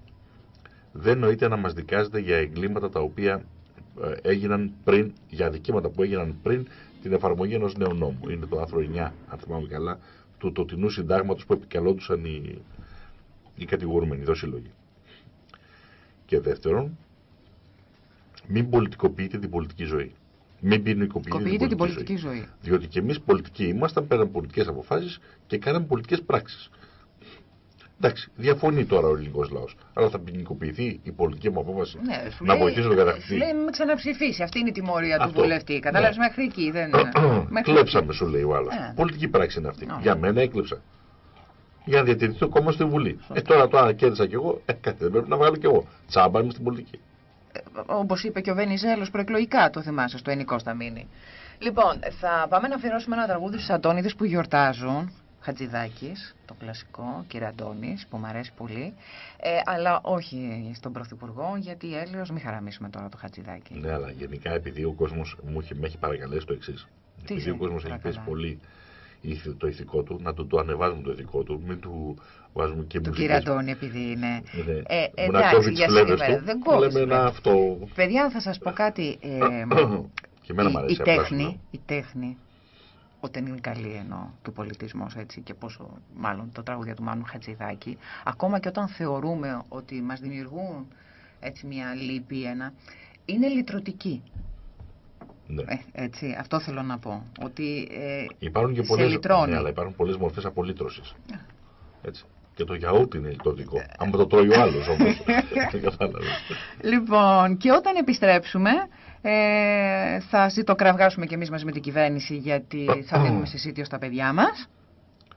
δεν νοείται να μας δικάζεται για εγκλήματα τα οποία ε, έγιναν πριν, για αδικήματα που έγιναν πριν την εφαρμογή ενός νέου νόμου. Είναι το άρθρο 9, αν θυμάμαι καλά, του τοτινού συντάγματος που επικαλόντουσαν οι, οι κατηγορούμενοι, οι δοσιλόγοι. Και δεύτερον, μην πολιτικοποιείτε την πολιτική ζωή. Μην ποινικοποιείτε την πολιτική ζωή. ζωή. Διότι και εμείς πολιτικοί ήμασταν, πέραν πολιτικές αποφάσεις και κάναμε πολιτικές πράξεις. Εντάξει, διαφωνεί τώρα ο ελληνικός λαός. Αλλά θα ποινικοποιηθεί η πολιτική μου απόφαση ναι, να βοηθήσει τον κατακτητή. Λέει με ξαναψηφίσει. Αυτή είναι η τιμωρία του βουλευτή. Κατάλαβες ναι. μέχρι εκεί. Δεν... Κλέψαμε, σου λέει ο άλλος. Ναι. Πολιτική πράξη είναι αυτή. Για μένα έκλεψα. Για να διατηρηθεί το κόμμα στη Βουλή. Ε, τώρα το κέρδισα κι εγώ. Ε, κάτι δεν πρέπει να βγάλω κι εγώ. Τσάμπα είμαι στην πολιτική όπως είπε και ο Βενιζέλος προεκλογικά, το θυμάσαι, στο ενικό θα μείνει. Λοιπόν, θα πάμε να αφιερώσουμε ένα τραγούδι στους Αντώνιδες που γιορτάζουν. Χατζηδάκης, το κλασικό, κύριε Αντώνης, που μου αρέσει πολύ. Ε, αλλά όχι στον Πρωθυπουργό, γιατί έλεος μην χαραμίσουμε τώρα το Χατζηδάκη. Ναι, αλλά γενικά επειδή ο κόσμος με έχει παρακαλέσει το εξής. Επειδή ο κόσμος έχει πέσει πολύ το ηθικό του, να του το ανεβάζουμε το ηθικό του, μην του βάζουμε και μουσικές. Του κύριε Αντώνη επειδή είναι. Ναι. Ε, εντάξει, για σήμερα δεν κόβεις. Λέμε ένα αυτό. Παιδιά, θα σας πω κάτι. Ε, και εμένα η, αρέσει η, τέχνη, η τέχνη, όταν είναι καλή εννοώ του πολιτισμού έτσι και πόσο μάλλον το τραγούδια του Μάνου Χατζηδάκη, ακόμα και όταν θεωρούμε ότι μας δημιουργούν έτσι μια λύπη, ένα, είναι λυτρωτική. Ναι. Ε, έτσι, αυτό θέλω να πω. Ότι ε, υπάρχουν και πολλές, ναι, αλλά υπάρχουν πολλές μορφές απολύτρωσης. Ναι. Έτσι. Και το γιαούρτι είναι λιτρωτικό. Ε, Αν το τρώει ο άλλος όμως. λοιπόν, και όταν επιστρέψουμε ε, θα ζητοκραυγάσουμε κι εμείς μαζί με την κυβέρνηση γιατί θα δίνουμε συσίτιο στα παιδιά μας.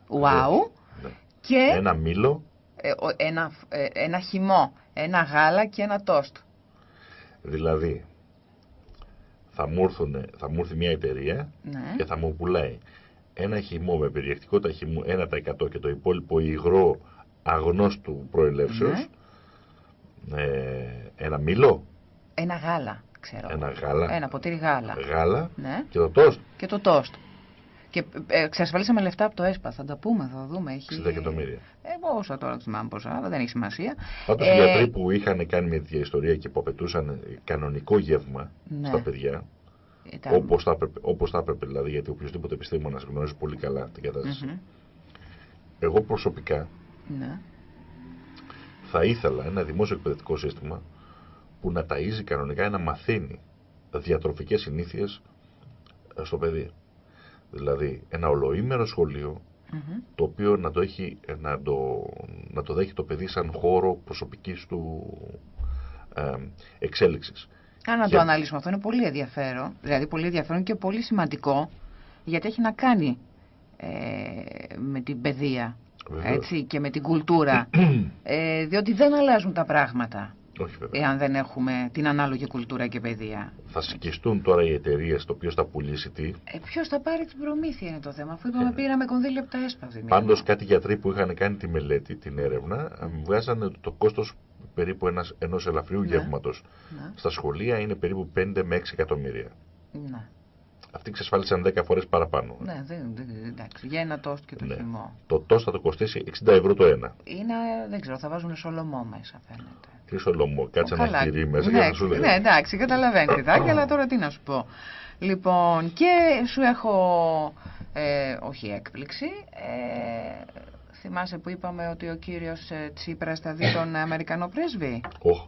Wow. Ναι. Και ένα μήλο. Ε, ένα, ε, ένα χυμό, ένα γάλα και ένα τόστ. Δηλαδή, θα μου, έρθουν, θα μου έρθει μια εταιρεία ναι. και θα μου πουλάει ένα χυμό με περιεκτικότητα χυμού 1% και το υπόλοιπο υγρό αγνώστου προελεύσεως ναι. ε, ένα μήλο ένα γάλα ξέρω ένα γάλα ένα ποτήρι γάλα γάλα ναι. και το τόστ και το τόστ και ε, εξασφαλίσαμε λεφτά από το ΕΣΠΑ. Θα τα πούμε, θα δούμε. Έχει... 60 εκατομμύρια. Εγώ όσα τώρα θυμάμαι πόσα, αλλά δεν έχει σημασία. Πάντως ε... οι γιατροί που είχαν κάνει μια τέτοια ιστορία και που απαιτούσαν κανονικό γεύμα ναι. στα παιδιά, ήταν... Όπως θα, έπρεπε, όπως θα έπρεπε δηλαδή, γιατί οποιοδήποτε επιστήμονας γνωρίζει πολύ καλά την κατάσταση. Mm -hmm. Εγώ προσωπικά ναι. θα ήθελα ένα δημόσιο εκπαιδευτικό σύστημα που να ταΐζει κανονικά, να μαθαίνει διατροφικές συνήθειες ε, στο παιδί. Δηλαδή ένα ολοήμερο σχολείο mm -hmm. το οποίο να το, έχει, να, το, να το δέχει το παιδί σαν χώρο προσωπικής του ε, εξέλιξης. Αν να το αναλύσουμε αυτό είναι πολύ ενδιαφέρον, δηλαδή πολύ ενδιαφέρον και πολύ σημαντικό γιατί έχει να κάνει ε, με την παιδεία έτσι, και με την κουλτούρα. Ε, διότι δεν αλλάζουν τα πράγματα όχι, Εάν δεν έχουμε την ανάλογη κουλτούρα και παιδεία. Θα σκιστούν τώρα οι εταιρείες το ποιος θα πουλήσει τι. Ε, ποιος θα πάρει την προμήθεια είναι το θέμα. Αφού είπαμε ε, πήραμε κονδύλια από τα έσπα. Πάντως κάτι γιατροί που είχαν κάνει τη μελέτη, την έρευνα, βγάζανε το κόστος περίπου ενός, ενός ελαφριού ναι. γεύματος ναι. στα σχολεία είναι περίπου 5 με 6 εκατομμύρια. Ναι. Αυτοί εξασφάλισαν 10 φορές παραπάνω. Ναι, δεν, δεν, εντάξει. Για ένα τόστ και το ναι. χυμό. Το τόστ θα το κοστίσει 60 ευρώ το ένα. Είναι, δεν ξέρω, θα βάζουν σολομό μέσα φαίνεται. Τι σολομό, κάτσε ένα χειρί μέσα ναι, για να σου λέει. Ναι, εντάξει, καταλαβαίνει δάκια, αλλά τώρα τι να σου πω. Λοιπόν, και σου έχω, ε, όχι έκπληξη, ε, θυμάσαι που είπαμε ότι ο κύριος ε, Τσίπρας θα δει τον Αμερικανό πρέσβη; Oh.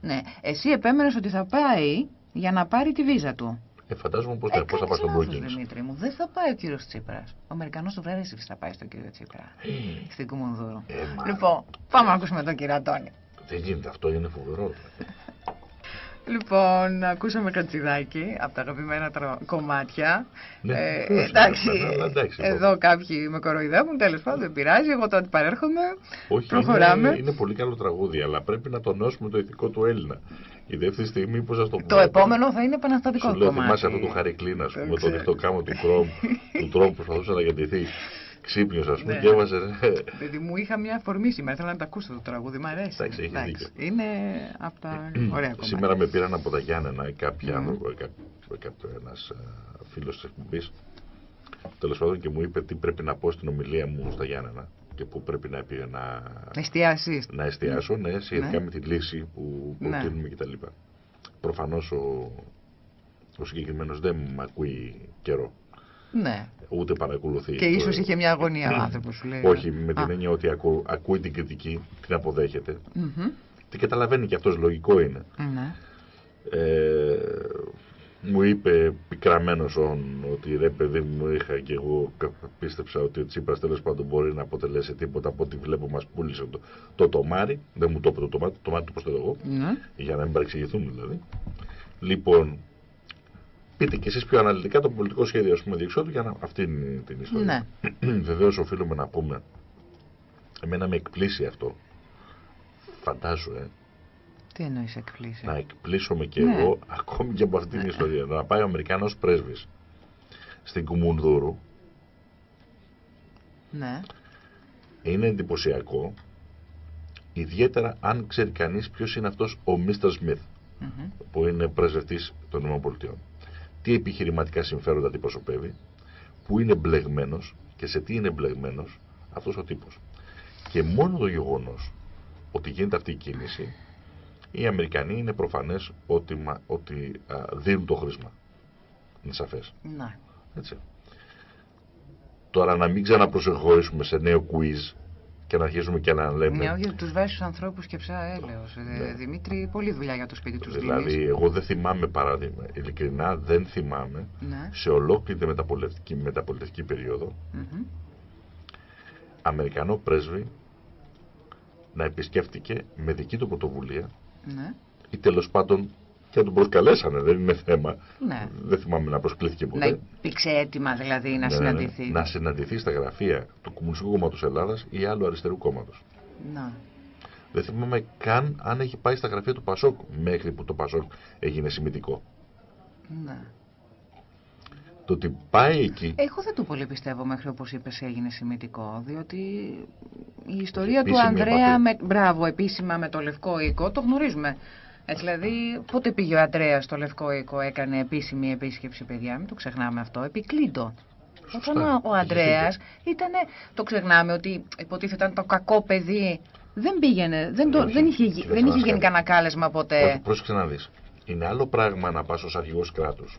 Ναι, εσύ επέμενες ότι θα πάει για να πάρει τη βίζα του. Ε, φαντάζομαι πώς, ε, πώς θα πάει στον Μπρούκλιν. Δημήτρη μου, δεν θα πάει ο κύριος Τσίπρας. Ο Αμερικανός του βράδυ θα πάει στον κύριο Τσίπρα. Mm. Στην Κουμουνδούρου. Ε, λοιπόν, πάμε να ακούσουμε τον κύριο Αντώνη. Δεν γίνεται αυτό, είναι φοβερό. Λοιπόν, ακούσαμε κατσιδάκι από τα αγαπημένα τρο... κομμάτια. Ναι, ε, ποιος εντάξει, είναι, αλλά εντάξει, εδώ κάποιοι με κοροϊδεύουν, τέλος πάντων δεν πειράζει. Εγώ το αντιπαρέρχομαι. Όχι, προχωράμε. Είναι, είναι πολύ καλό τραγούδι, αλλά πρέπει να τονώσουμε το ηθικό του Έλληνα. Η δεύτερη στιγμή, πώ σας το πούμε. Το επόμενο θα είναι επαναστατικό Σου λέω, κομμάτι. θυμάσαι αυτό το χαρικλίνα, ας Δεν πούμε, το ξέρω. διχτό κάμω του τρόμου, του τρόμου που προσπαθούσε να γιατρηθεί. Ξύπνιος, ας πούμε, Ναι. και έβαζε. ρε, Παιδί μου, είχα μια αφορμή σήμερα. Θέλω να τα ακούσω το τραγούδι. Μ' αρέσει. Εντάξει, έχεις δίκιο. Είναι από τα ωραία κομμάτια. Σήμερα με πήραν από τα Γιάννενα κάποιοι Μμμ. άνθρωποι, ένας φίλος της εκπομπής. Τέλος πάντων και μου είπε τι πρέπει να πω στην ομιλία μου στα Γιάννενα και πού πρέπει να, πει- να, Εστιάσεις. να εστιάσω ναι, σχετικά Ναι. με τη λύση που Ναι. προτείνουμε κτλ. Προφανώς ο, ο συγκεκριμένος δεν με ακούει καιρό. Ναι. Ούτε παρακολουθεί. Και το- ίσως είχε μια αγωνία ο άνθρωπος σου λέει. Όχι, με την Α, έννοια ότι ακού, ακούει την κριτική, την αποδέχεται. μμμ. Την καταλαβαίνει και αυτός λογικό είναι. Ναι. Ε, μου είπε πικραμένος όν ότι ρε παιδί μου είχα και εγώ κα- πίστεψα ότι ο Τσίπρας τέλος πάντων μπορεί να αποτελέσει τίποτα από ό,τι βλέπω μας πούλησε το, το τομάρι δεν μου το είπε το τομάρι, το τομάρι το προσθέτω εγώ Ναι. για να μην παρεξηγηθούμε δηλαδή λοιπόν πείτε και εσείς πιο αναλυτικά το πολιτικό σχέδιο ας πούμε διεξόδου για να, αυτή είναι την ιστορία Ναι. βεβαίως οφείλουμε να πούμε εμένα με εκπλήσει αυτό φαντάζω ε, Τι εννοείς εκπλήσει; να εκπλήσωμαι και Ναι. εγώ ακόμη και από αυτή την ιστορία. Να πάει ο Αμερικανός πρέσβης στην Κουμουνδούρου Ναι. είναι εντυπωσιακό ιδιαίτερα αν ξέρει κανείς ποιος είναι αυτός ο Μίστερ Σμιθ Μμμ. που είναι πρέσβευτής των ΗΠΑ. Τι επιχειρηματικά συμφέροντα αντιπροσωπεύει, που είναι μπλεγμένος και σε τι είναι μπλεγμένος αυτός ο τύπος. Και μόνο το γεγονός ότι γίνεται αυτή η κίνηση, οι Αμερικανοί είναι προφανές ότι, μα- ότι α, δίνουν το χρήσμα. Είναι σαφές. Ναι. Έτσι. Τώρα να μην ξαναπροσεχωρήσουμε σε νέο quiz και να αρχίσουμε και να λέμε... Μια για τους βάζεις τους ανθρώπους και ψά έλεος. Ε, Ναι. Δημήτρη, πολλή δουλειά για το σπίτι τους Δηλαδή, δίνεις. εγώ δεν θυμάμαι παράδειγμα. Ειλικρινά δεν θυμάμαι Ναι. σε ολόκληρη τη μεταπολιτευτική, μεταπολιτευτική περίοδο Μμμ. Αμερικανό πρέσβη να επισκέφτηκε με δική του πρωτοβουλία Ναι. ή τέλος πάντων και να τον προσκαλέσανε, δεν είναι θέμα. Ναι. Δεν θυμάμαι να προσκλήθηκε Να ποτέ. υπήρξε έτοιμα δηλαδή να Ναι, ναι, ναι. συναντηθεί. Να συναντηθεί στα γραφεία του Κομμουνιστικού Κόμματος Ελλάδας ή άλλου αριστερού κόμματος. Να. Δεν θυμάμαι καν αν έχει πάει στα γραφεία του Πασόκ μέχρι που το Πασόκ έγινε σημαντικό. Ναι. Το ότι πάει εκεί. Εγώ δεν το πολύ πιστεύω μέχρι όπως είπες έγινε σημαντικό, διότι η ιστορία του Επίσημη Ανδρέα, επαφή. με, μπράβο, επίσημα με το Λευκό Οίκο, το γνωρίζουμε. Έτσι, δηλαδή, πότε πήγε ο Ανδρέας στο Λευκό Οίκο, έκανε επίσημη επίσκεψη, παιδιά, μην το ξεχνάμε αυτό, επί Κλίντον. Σωστά. Όταν ο, ο Έχεις Ανδρέας ήταν, το ξεχνάμε ότι υποτίθεται ήταν το κακό παιδί, δεν πήγαινε, δεν, το, Όχι, δεν είχε, γι- κύριε δεν είχε γίνει Θανάσκαλη. κανένα κάλεσμα ποτέ. Όχι, πρόσεξε να δεις. Είναι άλλο πράγμα να πας ως αρχηγός κράτους.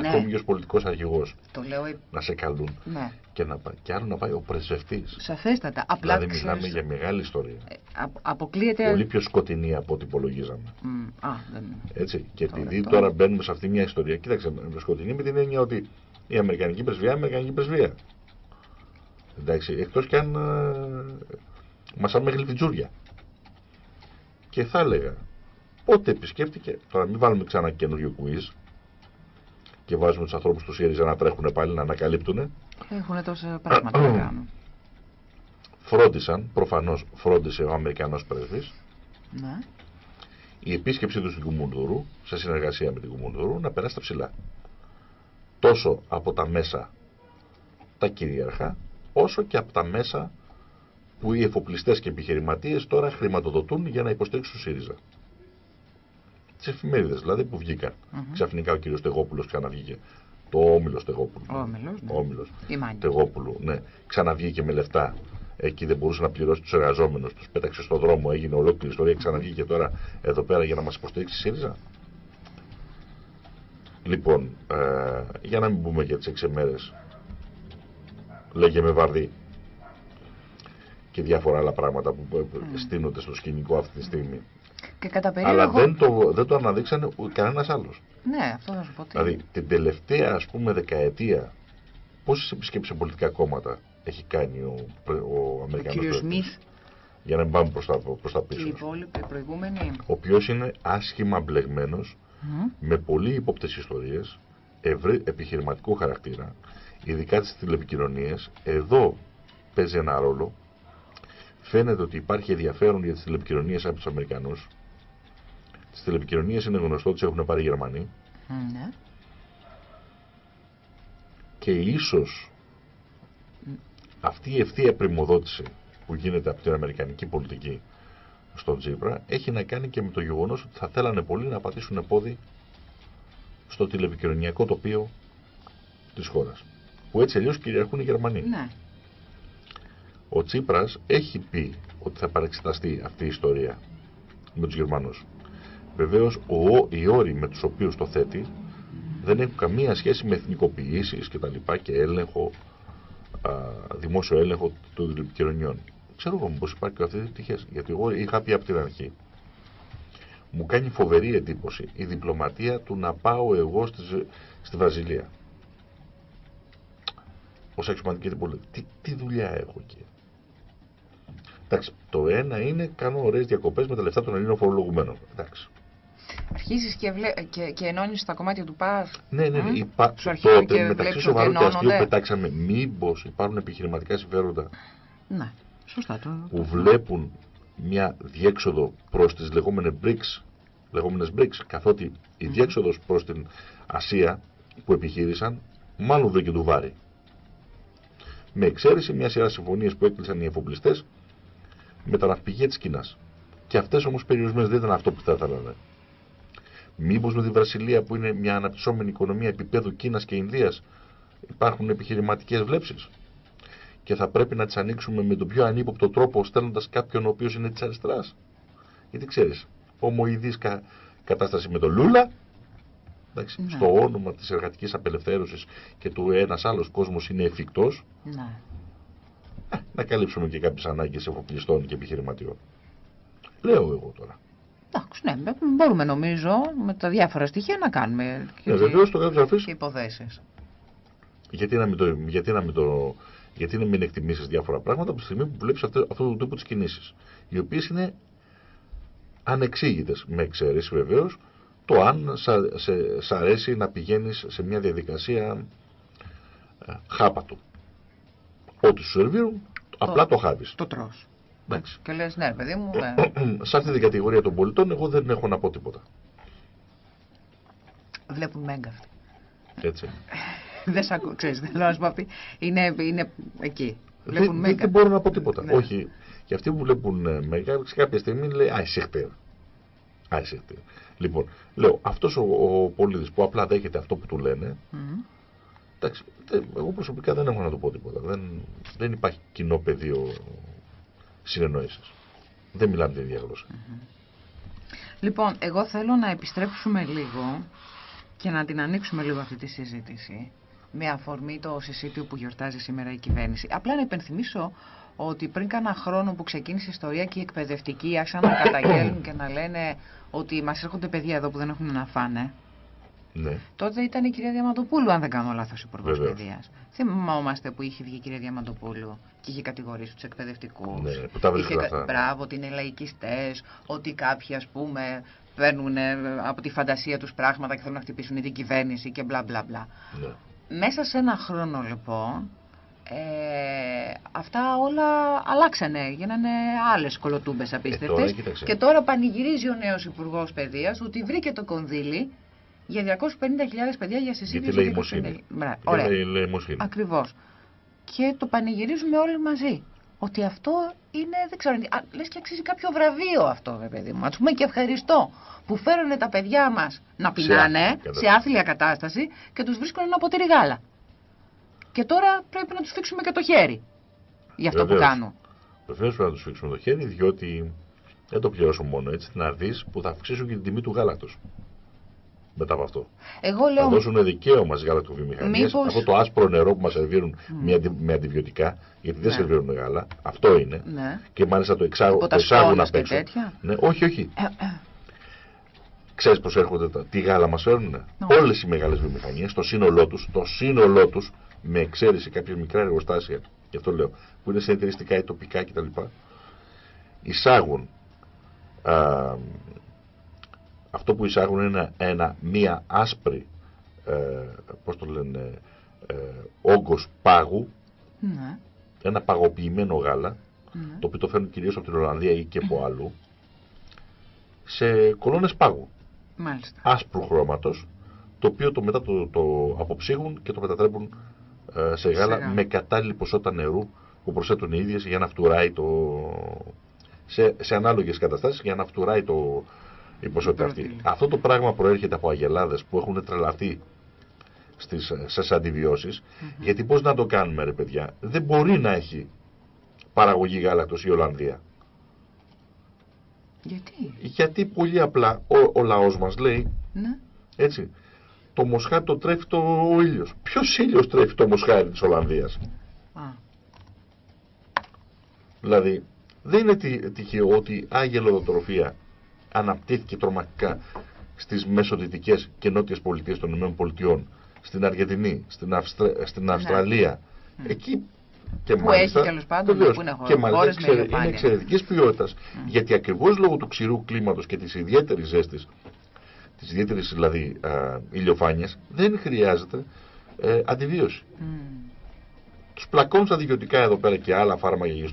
Ναι. Ακόμη και ως πολιτικός αρχηγός Το λέω, ε, να σε καλούν. ναι, Και, να, πά- και άλλο να πάει ο πρεσβευτής. σαφέστατα. Απλά Δηλαδή μιλάμε ξέρεις, για μεγάλη ιστορία. ε, απο- αποκλείεται... Πολύ πιο σκοτεινή από ό,τι υπολογίζαμε. Μ, α, δεν... Έτσι. Και Τώρα, επειδή τώρα. τώρα μπαίνουμε σε αυτή μια ιστορία, κοίταξε, σκοτεινή με την έννοια ότι η Αμερικανική πρεσβεία είναι Αμερικανική πρεσβεία. Εντάξει, εκτός κι αν ε, μας με γλυφιτζούρια. Και θα έλεγα, πότε επισκέφτηκε, τώρα μην βάλουμε ξανά καινούριο quiz και βάζουμε τους ανθρώπους του ΣΥΡΙΖΑ να τρέχουν πάλι, να ανακαλύπτουν. Έχουν τόσα πράγματα να κάνουν. Φρόντισαν, προφανώς φρόντισε ο Αμερικανός πρέσβη, Ναι. η επίσκεψή του στην Κουμουνδούρου, σε συνεργασία με την Κουμουνδούρου, να περάσει στα ψηλά. Τόσο από τα μέσα τα κυρίαρχα, όσο και από τα μέσα που οι εφοπλιστές και επιχειρηματίες τώρα χρηματοδοτούν για να υποστηρίξουν το ΣΥΡΙΖΑ. Τις εφημερίδες δηλαδή που βγήκαν. Μμμ. Ξαφνικά ο κύριος Στεγόπουλος ξαναβγήκε. Το όμιλος Στεγόπουλου. Ο Όμιλος, ναι. Ο Όμιλος. Η Μάνη. Στεγόπουλου, ναι. Ξαναβγήκε με λεφτά. Εκεί δεν μπορούσε να πληρώσει τους εργαζόμενους. Τους πέταξε στον δρόμο, έγινε ολόκληρη ιστορία. Ξαναβγήκε τώρα εδώ πέρα για να μας υποστηρίξει η ΣΥΡΙΖΑ. Λοιπόν, ε, για να μην πούμε για τις εξεμέρε. Λέγε με βαρδί. Και διάφορα άλλα πράγματα που που στείνονται στο σκηνικό αυτή τη στιγμή. Και κατά Αλλά περίεργο... δεν το, δεν το αναδείξανε κανένας άλλος. Ναι, αυτό θα σου πω. τι. Δηλαδή την τελευταία ας πούμε δεκαετία πόσες επισκέψεις σε πολιτικά κόμματα έχει κάνει ο, πρε- ο ο Αμερικανός κύριος πρέσβης; Σμιθ. Για να μην πάμε προς τα, προς τα Και πίσω. οι υπόλοιποι προηγούμενοι. Ο οποίος είναι άσχημα μπλεγμένος Μμ. με πολύ ύποπτες ιστορίες, ευρύ επιχειρηματικό χαρακτήρα, ειδικά τις τηλεπικοινωνίες. Εδώ παίζει ένα ρόλο. Φαίνεται ότι υπάρχει ενδιαφέρον για τις τηλεπικοινωνίες από τους Αμερικανούς. Τις τηλεπικοινωνίες είναι γνωστό ότι τις έχουν πάρει οι Γερμανοί Μ, Ναι. και ίσως αυτή η ευθεία πρημοδότηση που γίνεται από την Αμερικανική πολιτική στον Τζίπρα έχει να κάνει και με το γεγονός ότι θα θέλανε πολύ να πατήσουν πόδι στο τηλεπικοινωνιακό τοπίο της χώρας. Που έτσι αλλιώς κυριαρχούν οι Γερμανοί. Ναι. Ο Τσίπρας έχει πει ότι θα παρεξεταστεί αυτή η ιστορία με τους Γερμανούς. Βεβαίως ο, οι όροι με τους οποίους το θέτεις δεν έχουν καμία σχέση με εθνικοποιήσεις και τα λοιπά και έλεγχο, α, δημόσιο έλεγχο των τηλεπικοινωνιών. Ξέρω εγώ μήπως υπάρχει και αυτή η τυχές, γιατί εγώ είχα πει από την αρχή. Μου κάνει φοβερή εντύπωση η διπλωματία του να πάω εγώ στη, στη Βραζιλία. Ως αξιωματική πολιτική. Τι, τι δουλειά έχω εκεί. Εντάξει, το ένα είναι κάνω ωραίες διακοπές με τα λεφτά των Ελλήνων φορολογουμένων. Εντάξει. Αρχίζεις και, βλέ... και, και ενώνεις τα κομμάτια του ΠΑΣ. Ναι, ναι, ναι. Μμ. Υπά... Σου αρχίζουν Τότε και μεταξύ βλέπεις ότι σοβαρού και αστείου ενώνονται. πετάξαμε μήπως υπάρχουν επιχειρηματικά συμφέροντα Ναι. Σωστά το. που βλέπουν μια διέξοδο προς τις λεγόμενες BRICS, λεγόμενες BRICS, καθότι η διέξοδος προς την Ασία που επιχείρησαν μάλλον βρήκε του βάρη. Με εξαίρεση μια σειρά συμφωνίες που έκλεισαν οι εφοπλιστές με τα ναυπηγεία της Κίνας. Και αυτές όμως περιορισμένες δεν ήταν αυτό που θα ήθελαν. Μήπως με τη Βρασιλία που είναι μια αναπτυσσόμενη οικονομία επίπεδου Κίνας και Ινδίας υπάρχουν επιχειρηματικές βλέψεις; Και θα πρέπει να τις ανοίξουμε με τον πιο ανύποπτο τρόπο στέλνοντας κάποιον ο οποίος είναι της αριστεράς. Γιατί ξέρεις, ομοειδής κα, κατάσταση με τον Λούλα, εντάξει, Ναι. στο όνομα της εργατικής απελευθέρωσης και του ένας άλλος κόσμος είναι εφικτός, Ναι. να καλύψουμε και κάποιες ανάγκες εφοπλιστών και επιχειρηματιών. Λέω εγώ τώρα. Εντάξει, ναι, μπορούμε νομίζω με τα διάφορα στοιχεία να κάνουμε και, Ναι, βεβαίως το κάποιος αφήσει και υποθέσεις. Γιατί να μην το, γιατί να μην το, γιατί να μην εκτιμήσεις διάφορα πράγματα από τη στιγμή που βλέπεις αυτού του τύπου τι κινήσει. Οι οποίες είναι ανεξήγητες, με εξαίρεση βεβαίως το αν σα, σε, σ' αρέσει να πηγαίνεις σε μια διαδικασία ε, χάπατου. Ό,τι σου σερβίρουν, απλά το χάβει. Το τρως. Εντάξει. Και λες, ναι, παιδί μου, ναι. σε αυτή την κατηγορία των πολιτών, εγώ δεν έχω να πω τίποτα. βλέπουν μέγκα αυτοί. Έτσι. δεν σ' ακούω, ξέρεις, δεν θέλω να σου πω αυτή. Είναι, είναι εκεί. Δεν, Βλέπουν δεν, μέγκα. δεν μπορώ να πω τίποτα. Ναι. Όχι. Και αυτοί που βλέπουν ε, μέγα, σε κάποια στιγμή λέει Α, εσύ χτέρ. Α, εσύ χτέρ. Λοιπόν, λέω, αυτός ο, ο πολίτης που απλά δέχεται αυτό που του λένε, Μμμ. εντάξει, δεν- εγώ προσωπικά δεν έχω να του πω τίποτα. Δεν, δεν υπάρχει κοινό πεδίο συνεννόηση. Δεν μιλάμε την ίδια γλώσσα. Λοιπόν, εγώ θέλω να επιστρέψουμε λίγο και να την ανοίξουμε λίγο αυτή τη συζήτηση με αφορμή το συσίτιο που γιορτάζει σήμερα η κυβέρνηση. Απλά να υπενθυμίσω ότι πριν κάνα χρόνο που ξεκίνησε η ιστορία και οι εκπαιδευτικοί άρχισαν να καταγγέλνουν και να λένε ότι μας έρχονται παιδιά εδώ που δεν έχουν να φάνε. Ναι. Τότε ήταν η κυρία Διαμαντοπούλου, αν δεν κάνω λάθος, υπουργός Βεβαίως. παιδείας. Θυμόμαστε που είχε βγει η κυρία Διαμαντοπούλου και είχε κατηγορήσει τους εκπαιδευτικούς. Ναι, που τα βρίσκουν αυτά. Μπράβο, ότι είναι λαϊκιστές, ότι κάποιοι ας πούμε παίρνουν ε, από τη φαντασία τους πράγματα και θέλουν να χτυπήσουν την κυβέρνηση και μπλα μπλα μπλα. ναι. Μέσα σε ένα χρόνο λοιπόν. Ε, αυτά όλα αλλάξανε, γίνανε άλλες κολοτούμπες απίστευτες τώρα, κοίταξε. και τώρα πανηγυρίζει ο νέος Υπουργός Παιδείας ότι βρήκε το κονδύλι για 250.000 παιδιά για συζήτηση. Γιατί λέει μοσύνη. Ωραία. Λέει, λέει μοσύνη. Ακριβώς. Και το πανηγυρίζουμε όλοι μαζί. Ότι αυτό είναι, δεν ξέρω, α, λες και αξίζει κάποιο βραβείο αυτό, ρε παιδί μου. Α πούμε και ευχαριστώ που φέρανε τα παιδιά μας να πεινάνε άθλια σε, κατάσταση. άθλια κατάσταση και τους βρίσκουν ένα ποτήρι γάλα. Και τώρα πρέπει να τους φίξουμε και το χέρι για αυτό Βεβαίως. που κάνουν. Βεβαίως πρέπει να τους φίξουμε το χέρι, διότι δεν το πληρώσω μόνο έτσι. Να δεις που θα αυξήσουν και την τιμή του γάλακτος. Μετά από αυτό. Εγώ Θα λέω, δώσουν δικαίωμα στις γαλακτοβιομηχανίε. Μήπως- Αυτό το άσπρο νερό που μας σερβίρουν με, αντι- με αντιβιωτικά, γιατί δεν Ναι. σερβίρουν γάλα. Αυτό είναι. ναι, Και μάλιστα το, εξάγω, Τίποτα το εισάγουν σκόνες απ' και έξω. τέτοια. Ναι, όχι, όχι. Ξέρεις πώς έρχονται τα, τι γάλα μας φέρνουν. Ναι. Όλες οι μεγάλες βιομηχανίες, το σύνολό τους, το σύνολό τους, με εξαίρεση κάποια μικρά εργοστάσια, γι' αυτό λέω, που είναι συνεταιριστικά ή τοπικά κτλ. εισάγουν αυτό που εισάγουν είναι ένα, μία άσπρη ε, πώς το λένε ε, όγκος πάγου ναι. ένα παγοποιημένο γάλα ναι. το οποίο το φέρνουν κυρίως από την Ολλανδία ή και από αλλού σε κολόνες πάγου Μάλιστα. άσπρου χρώματος το οποίο το μετά το, το αποψύγουν και το μετατρέπουν ε, σε γάλα με κατάλληλη ποσότητα νερού που προσθέτουν οι ίδιες για να φτουράει το... σε, σε ανάλογες καταστάσεις για να φτουράει το, η ποσότητα αυτή. Αυτό το πράγμα προέρχεται από αγελάδες που έχουν τρελαθεί στις, στις αντιβιώσεις γιατί πώς να το κάνουμε ρε παιδιά; Δεν μπορεί να έχει παραγωγή γάλακτος η Ολλανδία γιατί; Γιατί πολύ απλά ο, ο λαός μας λέει ναι. έτσι το μοσχάρι το τρέφει το ο ήλιος. Ποιος ήλιος τρέφει το μοσχάρι της Ολλανδίας; Α. Δηλαδή δεν είναι τυχαίο ότι η άγελοδοτροφία αναπτύχθηκε τρομακτικά στις μεσοδυτικές και νότιες πολιτείες των ΗΠΑ, στην Αργεντινή, στην, Αυστρα... στην ναι. Αυστραλία. Ναι. Εκεί και που μάλιστα, έχει πάντων που είναι και μάλιστα είναι εξαιρετικής ποιότητας. Mm. Γιατί ακριβώς λόγω του ξηρού κλίματος και της ιδιαίτερης ζέστης τι ιδιαίτερε δηλαδή ηλιοφάνειες, δεν χρειάζεται ε, αντιβίωση. Mm. Τους πλακώνουν αντιβιωτικά εδώ πέρα και άλλα φάρμακα για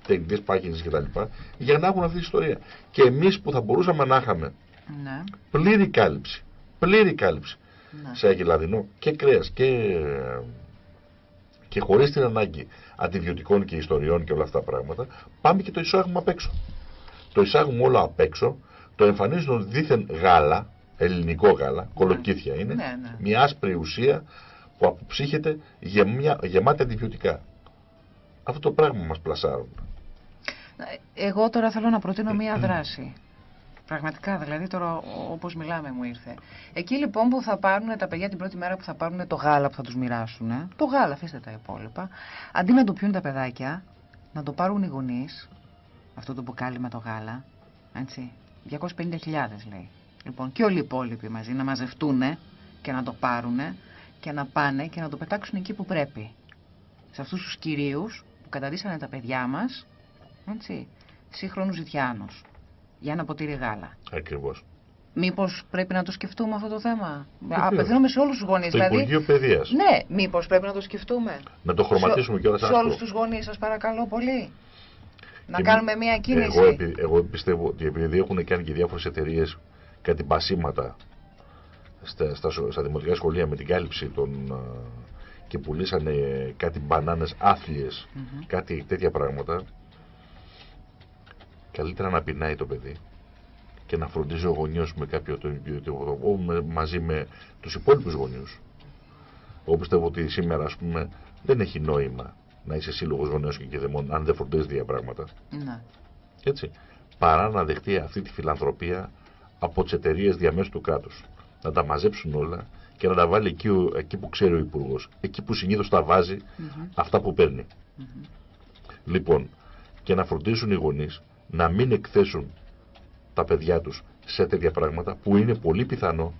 ιστορίες, τεχνητές πάχυνες κτλ. για να έχουν αυτή τη ιστορία. Και εμείς που θα μπορούσαμε να είχαμε ναι. πλήρη κάλυψη, πλήρη κάλυψη ναι. σε αγελαδινό και κρέας και, και χωρίς την ανάγκη αντιβιωτικών και ιστοριών και όλα αυτά τα πράγματα, πάμε και το εισάγουμε απ' έξω. Το εισάγουμε όλο απ' έξω, το εμφανίζουν δίθεν γάλα, ελληνικό γάλα, ναι. κολοκύθια είναι, ναι, ναι. μια άσπρη ουσία που αποψύχεται γεμιά, γεμάτη αντιβιωτικά. Αυτό το πράγμα μας πλασάρουν. Εγώ τώρα θέλω να προτείνω μία δράση. Πραγματικά, δηλαδή τώρα όπως μιλάμε μου ήρθε. Εκεί λοιπόν που θα πάρουν τα παιδιά την πρώτη μέρα που θα πάρουν το γάλα που θα τους μοιράσουν, το γάλα αφήστε τα υπόλοιπα, αντί να το πιούν τα παιδάκια, να το πάρουν οι γονείς, αυτό το μπουκάλι με το γάλα, έτσι, 250.000 λέει. Λοιπόν, και όλοι οι υπόλοιποι μαζί να μαζευτούν και να το πάρουν και να πάνε και να το πετάξουν εκεί που πρέπει. Σε αυτούς τους κυρίους που καταδίσανε τα παιδιά μας, έτσι, σύγχρονους ζητιάνους, για ένα ποτήρι γάλα. Ακριβώς. Μήπως πρέπει να το σκεφτούμε αυτό το θέμα; Απευθύνομαι σε όλους τους γονείς. Στο δηλαδή, Υπουργείο Παιδείας. Ναι, μήπως πρέπει να το σκεφτούμε; Να το χρωματίσουμε σε, κιόλας Σε όλους τους γονείς, σας παρακαλώ πολύ. Να κάνουμε μια κίνηση. Εγώ, εγώ πιστεύω ότι επειδή έχουν κάνει και διάφορες εταιρείες κάτι πασίματα στα, στα, στα δημοτικά σχολεία με την κάλυψη των, και πουλήσανε κάτι μπανάνες άθλιες, κάτι τέτοια πράγματα, καλύτερα να πεινάει το παιδί και να φροντίζει ο γονιός με κάποιο το μαζί με τους υπόλοιπους γονιούς. Εγώ πιστεύω ότι σήμερα ας πούμε δεν έχει νόημα να είσαι σύλλογος γονέων και κηδεμών αν δεν φροντίζεις δύο πράγματα. Ναι. Έτσι. Παρά να δεχτεί αυτή τη φιλανθρωπία από τις εταιρείες διαμέσου του κράτους. Να τα μαζέψουν όλα και να τα βάλει εκεί, εκεί που ξέρει ο Υπουργός. Εκεί που συνήθως τα βάζει αυτά που παίρνει. Λοιπόν, και να φροντίσουν οι γονείς να μην εκθέσουν τα παιδιά τους σε τέτοια πράγματα που είναι πολύ πιθανό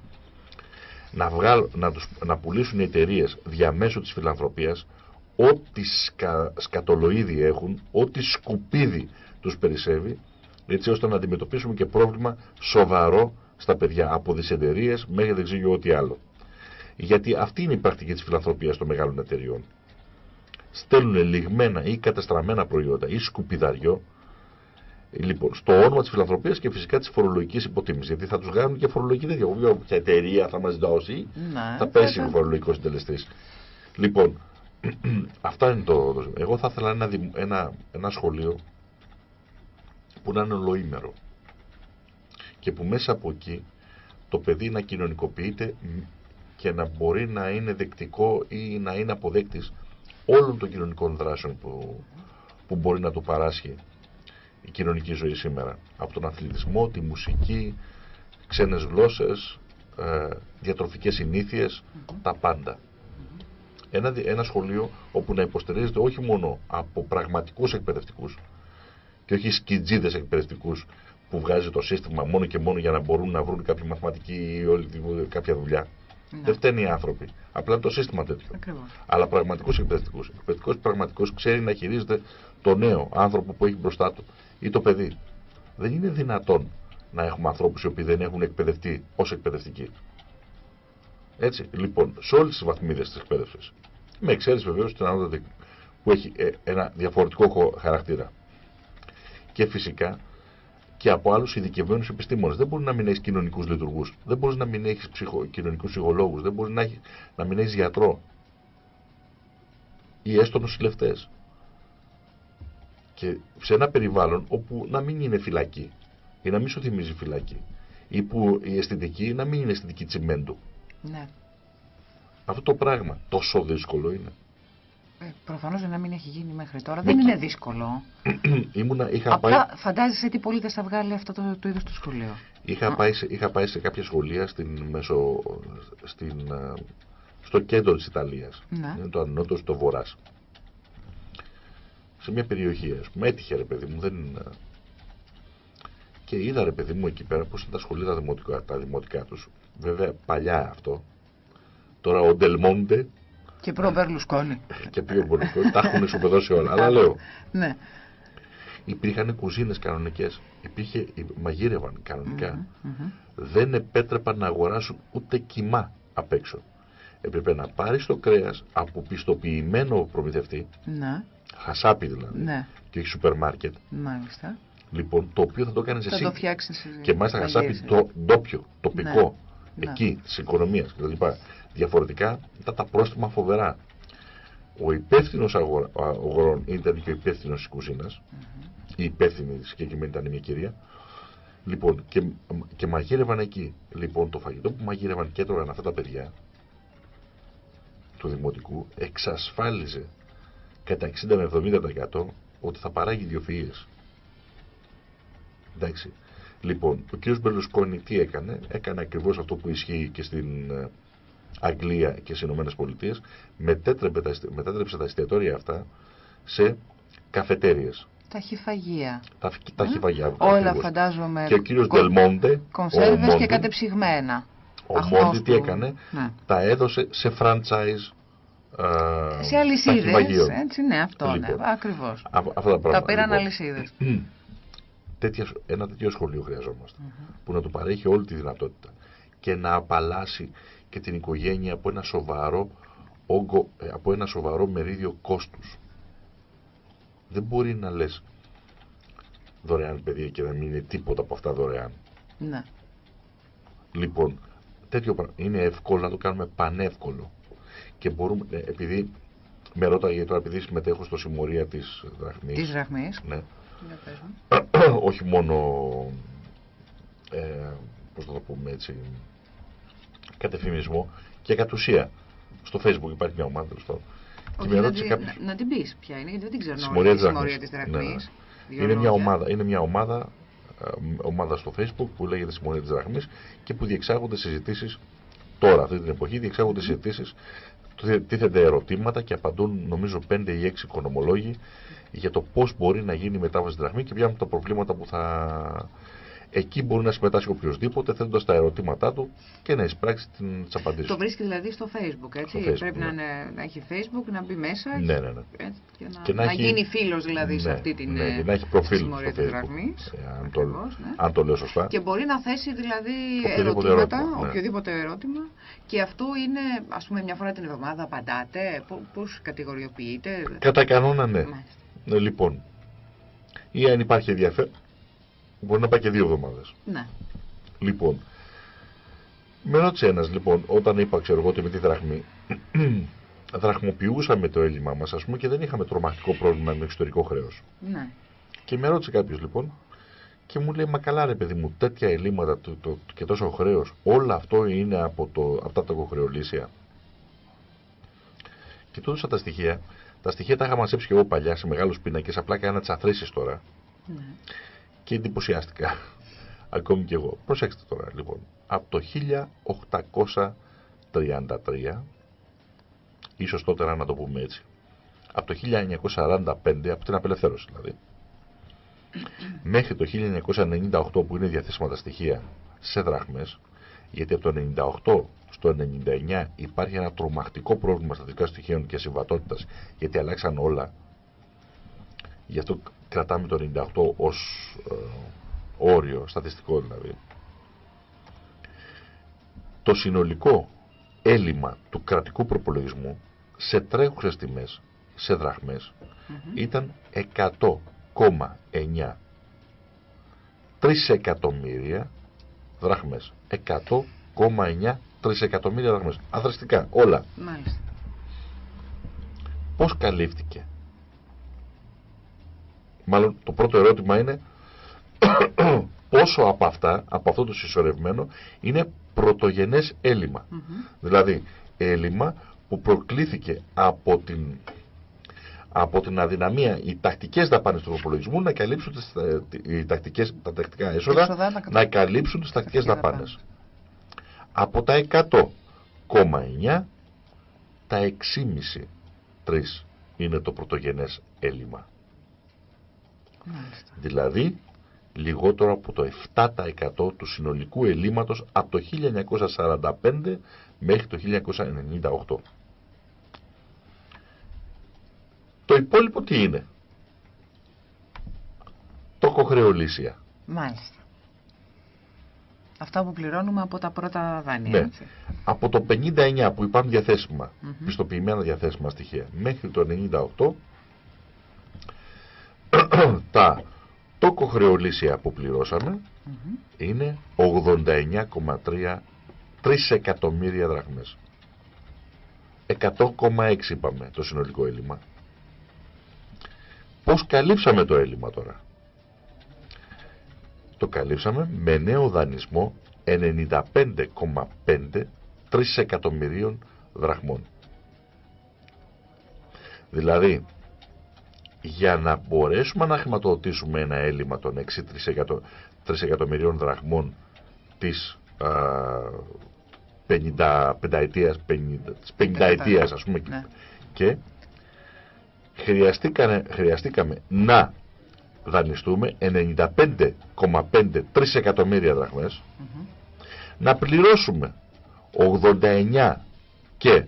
να, βγάλ, να, τους, να πουλήσουν οι εταιρείες διαμέσου της φιλανθρωπίας ό,τι σκα, σκατολοίδι έχουν, ό,τι σκουπίδι τους περισσεύει έτσι ώστε να αντιμετωπίσουμε και πρόβλημα σοβαρό στα παιδιά, από δυσεντερίε μέχρι δεν ξέρω ό,τι άλλο. Γιατί αυτή είναι η πρακτική της φιλανθρωπίας των μεγάλων εταιριών. Στέλνουν λιγμένα ή καταστραμμένα προϊόντα ή σκουπιδαριό Λοιπόν, στο όνομα της φιλανθρωπίας και φυσικά της φορολογικής υποτίμησης. Γιατί θα τους κάνουν και φορολογική τέτοια. Όποια εταιρεία θα μας δώσει, ναι, θα πέσει ο φορολογικός συντελεστής. Λοιπόν, αυτά είναι το. Εγώ θα ήθελα ένα, ένα, ένα σχολείο που να είναι ολοήμερο και που μέσα από εκεί το παιδί να κοινωνικοποιείται και να μπορεί να είναι δεκτικό ή να είναι αποδέκτης όλων των κοινωνικών δράσεων που, που μπορεί να του παράσχει η κοινωνική ζωή σήμερα. Από τον αθλητισμό, τη μουσική, ξένες γλώσσες, ε, διατροφικές συνήθειες, τα πάντα. Ένα, ένα σχολείο όπου να υποστηρίζεται όχι μόνο από πραγματικούς εκπαιδευτικούς, και όχι σκιτζίδες εκπαιδευτικούς που βγάζει το σύστημα μόνο και μόνο για να μπορούν να βρουν κάποια μαθηματική ή όλη, κάποια δουλειά. Ναι. Δεν φταίνει οι άνθρωποι. Απλά το σύστημα τέτοιο. Ακριβώς. Αλλά πραγματικούς εκπαιδευτικούς. Εκπαιδευτικός πραγματικός ξέρει να χειρίζεται το νέο άνθρωπο που έχει μπροστά του ή το παιδί. Δεν είναι δυνατόν να έχουμε ανθρώπους οι οποίοι δεν έχουν εκπαιδευτεί ως εκπαιδευτικοί. Έτσι, λοιπόν, σε όλες τις βαθμίδες της εκπαίδευσης. Με εξαίρεση βεβαίως την ανώτατη που έχει ε, ένα διαφορετικό χαρακτήρα. Και φυσικά και από άλλους ειδικευμένους επιστήμονες. Δεν μπορεί να μην έχεις κοινωνικούς λειτουργούς, δεν μπορείς να μην έχεις ψυχο... κοινωνικούς ψυχολόγους, δεν μπορείς να, έχεις... να μην έχεις γιατρό ή έστω νοσηλευτές. Και σε ένα περιβάλλον όπου να μην είναι φυλακή ή να μην σου θυμίζει φυλακή ή που η αισθητική να μην είναι αισθητική τσιμέντου. Ναι. Αυτό το πράγμα τόσο δύσκολο είναι. Ε, Προφανώς να μην έχει γίνει μέχρι τώρα. Δεν είναι δύσκολο. Ήμουνα, είχα Απλά πάει, φαντάζεσαι τι πολίτες θα βγάλει αυτό το, το είδος του σχολείου. είχα, πάει σε, είχα πάει σε κάποια σχολεία στην, μεσο, στην, ε, στο κέντρο της Ιταλίας. Ναι. Είναι το ανώτο στο βορράς. Σε μια περιοχή, ας πούμε, έτυχε ρε παιδί μου, δεν... ε, Και είδα ρε παιδί μου εκεί πέρα πώς είναι τα σχολεία τα δημοτικά, τα δημοτικά τους. Βέβαια παλιά αυτό. Τώρα ο Ντελμόντε Και προ Μπερλουσκόνη. και πιο πολύ τα έχουν ισοπεδώσει όλα. Αλλά λέω, Ναι. υπήρχαν κουζίνες κανονικές, υπήρχε, μαγείρευαν κανονικά. Μμμ. δεν επέτρεπαν να αγοράσουν ούτε κοιμά απ' έξω. Έπρεπε να πάρεις το κρέας από πιστοποιημένο προμηθευτή, Ναι. Χασάπι δηλαδή, Ναι. και όχι σούπερ μάρκετ, Μάλιστα. λοιπόν, το οποίο θα το έκανες Θα εσύ. το φτιάξεις. Και μάλιστα χασάπι το ντόπιο, τοπικό, Ναι. εκεί, της οικονομίας κτλ. Διαφορετικά ήταν τα πρόστιμα φοβερά. Ο υπεύθυνος αγορών ήταν και ο υπεύθυνος της κουζίνας. Η υπεύθυνη συγκεκριμένη ήταν μια κυρία. Λοιπόν, και, και μαγείρευαν εκεί. Λοιπόν, το φαγητό που μαγείρευαν και έτρωγαν αυτά τα παιδιά του δημοτικού εξασφάλιζε κατά 60 με 70% ότι θα παράγει ιδιοφυΐες. Εντάξει. Λοιπόν, ο κ. Μπερλουσκόνη τι έκανε, έκανε ακριβώς αυτό που ισχύει και στην ε, Αγγλία και στις Ηνωμένες Πολιτείες, μετέτρεψε τα, ειστη- μετέτρεψε τα εστιατόρια αυτά σε καφετέριες. Ταχυφαγία. Τα, τα χυφαγιά. Όλα ακριβώς. φαντάζομαι. Και ο κύριος κο- Ντελμόντε, Κονσέρβες ο και Μόντι, κατεψυγμένα. ο Αγνώστου. Μόντι τι έκανε, Ναι. τα έδωσε σε franchise ε, Σε αλυσίδες. ταχυφαγείων. Έτσι, ναι, αυτό Λοιπόν. ναι. Ακριβώς. Α- Αυτά τα πράγματα. Τα πήραν λοιπόν. αλυσίδες. τέτοια, ένα τέτοιο σχολείο χρειαζόμαστε. Που να του παρέχει όλη τη δυνατότητα. Και να απαλλάσσει και την οικογένεια από ένα σοβαρό όγκο, ε, από ένα σοβαρό μερίδιο κόστους. Δεν μπορεί να λες δωρεάν παιδιά και να μην είναι τίποτα από αυτά δωρεάν. Ναι. Λοιπόν, τέτοιο πράγμα είναι εύκολο να το κάνουμε πανεύκολο. Και μπορούμε, ε, επειδή με ρώταγε τώρα, επειδή συμμετέχω στο συμμορία της Δραχμής. Της δραχμής. Ναι, όχι μόνο ε, πώς θα το πούμε έτσι κατεφημισμό και κατ' ουσία στο facebook υπάρχει μια ομάδα τέλος πάντων. και με να, ρώτησε τη- κάποιος να, να την πεις ποια είναι, γιατί δεν την ξέρω. Συμμορία τη της συμμορία Δραχμής. της Ναι, δραχμής. ναι. είναι μια ομάδα, είναι μια ομάδα ε, ομάδα στο facebook που λέγεται Συμμορία της Δραχμής και που διεξάγονται συζητήσεις τώρα αυτή την εποχή διεξάγονται συζητήσεις του- τίθενται ερωτήματα και απαντούν νομίζω 5 ή 6 οικονομολόγοι για το πώς μπορεί να γίνει η μετάβαση στη δραχμή και ποια είναι τα προβλήματα που θα... Εκεί μπορεί να συμμετάσχει οποιοδήποτε θέτοντας τα ερωτήματά του και να εισπράξει τις απαντήσεις. Το βρίσκει δηλαδή στο facebook, έτσι. Στο Facebook, Πρέπει ναι. να, είναι- να έχει facebook, να μπει μέσα. Ναι, ναι, ναι. Έτσι, και να, Και να να έχει- γίνει φίλος δηλαδή σε Ναι, αυτή την. ναι, ε, και να έχει προφίλ συμμορία στο της Facebook, δραχμής. ε, αν, το, Ακριβώς, ναι. αν το λέω σωστά. Και μπορεί να θέσει δηλαδή Οποιοδήποτε ερωτήματα, ερώτημα, ναι. οποιοδήποτε ερώτημα. Και αυτό είναι, ας πούμε, μια φορά την εβδομάδα απαντάτε. Πο- Πώς κατηγοριοποιείτε. Κατά κανόνα ναι. Μάλιστα. Ε, Λοιπόν, ή αν υπάρχει ενδιαφέρον, μπορεί να πάει και δύο εβδομάδες. Ναι. Λοιπόν, με ρώτησε ένας λοιπόν, όταν είπα ξέρω εγώ ότι με τη δραχμή, δραχμοποιούσαμε το έλλειμμα μας ας πούμε και δεν είχαμε τρομακτικό πρόβλημα με εξωτερικό χρέος. Ναι. Και με ρώτησε κάποιος λοιπόν και μου λέει, μα καλά ρε παιδί μου, τέτοια ελλείμματα το, το, και τόσο χρέος, όλο αυτό είναι από, το, από τα τοκοχρεωλήσια. Και του έδωσα τα στοιχεία. Τα στοιχεία τα είχα μαζέψει και εγώ παλιά σε μεγάλους πίνακες, απλά έκανα τις αθροίσεις τώρα ναι. Και εντυπωσιάστηκα. Ακόμη και εγώ. Προσέξτε τώρα λοιπόν. Από το 1833, ίσως τότε να το πούμε έτσι, από το 1945, από την απελευθέρωση δηλαδή, μέχρι το 1998 που είναι διαθέσιμα τα στοιχεία σε δράχμες, γιατί από το 98 στο 99 υπάρχει ένα τρομακτικό πρόβλημα στατιστικών στοιχείων και συμβατότητας, γιατί αλλάξαν όλα, γι' αυτό κρατάμε το 98 ως ε, όριο, στατιστικό δηλαδή, το συνολικό έλλειμμα του κρατικού προπολογισμού σε τρέχουσες τιμές, σε δραχμές, ήταν 100,9 τρισεκατομμύρια δραχμές. 100,9 τρισεκατομμύρια δραχμές. Αδραστικά, όλα. Μάλιστα. Πώς καλύφθηκε. Μάλλον το πρώτο ερώτημα είναι πόσο από αυτά, από αυτό το συσσωρευμένο, είναι πρωτογενές έλλειμμα. Δηλαδή, έλλειμμα που προκλήθηκε από την, από την αδυναμία οι τακτικές δαπάνες του προπολογισμού να καλύψουν τις, ε, οι τακτικές, τα τακτικά έσοδα, Έξοδα να- να καλύψουν τις τακτικές τακτικές δαπάνες. Από τα 100,9 τα 6,5 3 είναι το πρωτογενές έλλειμμα. Μάλιστα. Δηλαδή λιγότερο από το 7% του συνολικού ελλείμματος από το 1945 μέχρι το 1998. Το υπόλοιπο τι είναι; Το κοχρεολύσια. Μάλιστα. Αυτά που πληρώνουμε από τα πρώτα δάνεια. Ναι. έτσι. Από το 59 που υπάρχουν διαθέσιμα, Μμμ. πιστοποιημένα διαθέσιμα στοιχεία, μέχρι το 98, τα τόκοχρεολύσια που πληρώσαμε Μμμ. είναι 89,3 τρισεκατομμύρια δραχμές. 100,6 είπαμε το συνολικό έλλειμμα. Πώς καλύψαμε το έλλειμμα τώρα; Το καλύψαμε με νέο δανεισμό 95,5 τρισεκατομμυρίων δραχμών. Δηλαδή, για να μπορέσουμε να χρηματοδοτήσουμε ένα έλλειμμα των 6 τρισεκατο- τρισεκατομμυρίων δραχμών της α, 50, πενταετίας, 50, της 50 ετίας ας πούμε Ναι. και χρειαστήκανε, χρειαστήκαμε να δανειστούμε 95,5 τρισεκατομμύρια δραχμές Μμμ. να πληρώσουμε 89 και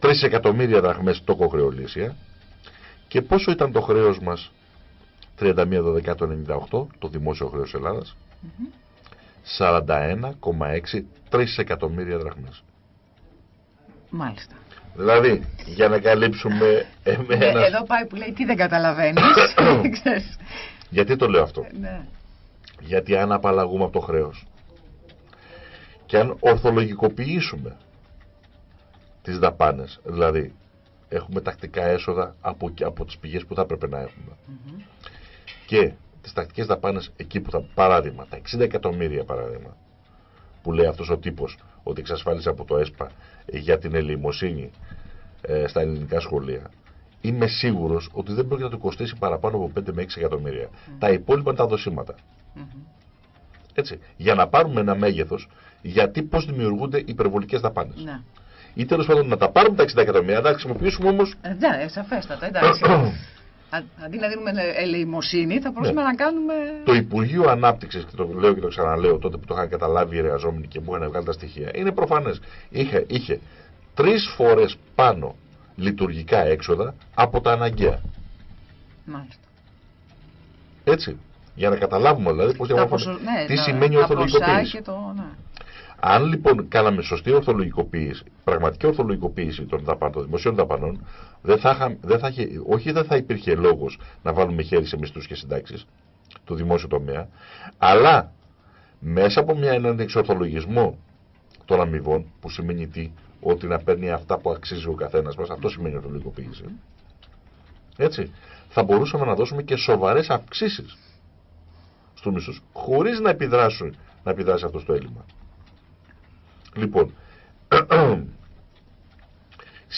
3 εκατομμύρια δραχμές τοκοχρεωλήσια και πόσο ήταν το χρέος μας; 31 Δεκάτου 98 το δημόσιο χρέος Ελλάδας 41,6 3 εκατομμύρια δραχμές Μάλιστα. δηλαδή για να καλύψουμε Ναι, εμένα εδώ πάει που λέει τι δεν καταλαβαίνεις. Ξέρεις. γιατί το λέω αυτό; Ναι. Γιατί αν απαλλαγούμε από το χρέος και αν ορθολογικοποιήσουμε τις δαπάνες, δηλαδή έχουμε τακτικά έσοδα από, από τις πηγές που θα έπρεπε να έχουμε Μμμ. και τις τακτικές δαπάνες εκεί που θα, παράδειγμα, τα 60 εκατομμύρια παράδειγμα, που λέει αυτός ο τύπος ότι εξασφάλισε από το ΕΣΠΑ για την ελεημοσύνη ε, στα ελληνικά σχολεία, είμαι σίγουρος ότι δεν πρόκειται να του κοστίσει παραπάνω από 5 με 6 εκατομμύρια. Τα υπόλοιπα είναι τα δοσήματα. Μμμ. Έτσι, για να πάρουμε ένα μέγεθος, γιατί πώς δημιουργούνται υπερβολικές δαπάνες. Ναι. Ή τέλος πάντων να τα πάρουμε τα 60 εκατομμύρια, να τα χρησιμοποιήσουμε όμως. Ε, Ναι, σαφέστατα, εντάξει. Α- Αντί να δίνουμε ελε- ελεημοσύνη, θα μπορούσαμε Ναι. να κάνουμε. το Υπουργείο Ανάπτυξης, και το λέω και το ξαναλέω τότε που το είχαν καταλάβει οι εργαζόμενοι και μου είχαν βγάλει τα στοιχεία, είναι προφανές. Είχε, είχε τρεις φορές πάνω λειτουργικά έξοδα από τα αναγκαία. Μάλιστα. Έτσι. Για να καταλάβουμε δηλαδή πώς Τα διαμορφώνεται. ποσο- ναι, τι τα- σημαίνει τα ποσά ορθολογικοποίηση. και το. Ναι. Αν λοιπόν κάναμε σωστή ορθολογικοποίηση, πραγματική ορθολογικοποίηση των, δαπανών, των δημοσίων δαπανών, δεν θα, είχα- δεν θα είχε, όχι δεν θα υπήρχε λόγος να βάλουμε χέρι σε μισθούς και συντάξεις του δημόσιου τομέα, αλλά μέσα από μια, έναν εξορθολογισμό των αμοιβών, που σημαίνει τι, ότι να παίρνει αυτά που αξίζει ο καθένας μας, αυτό σημαίνει ορθολογικοποίηση. Έτσι, θα μπορούσαμε να δώσουμε και σοβαρές αυξήσεις στους μισθούς, χωρίς να, επιδράσουν, να επιδράσει αυτός στο έλλειμμα. Λοιπόν,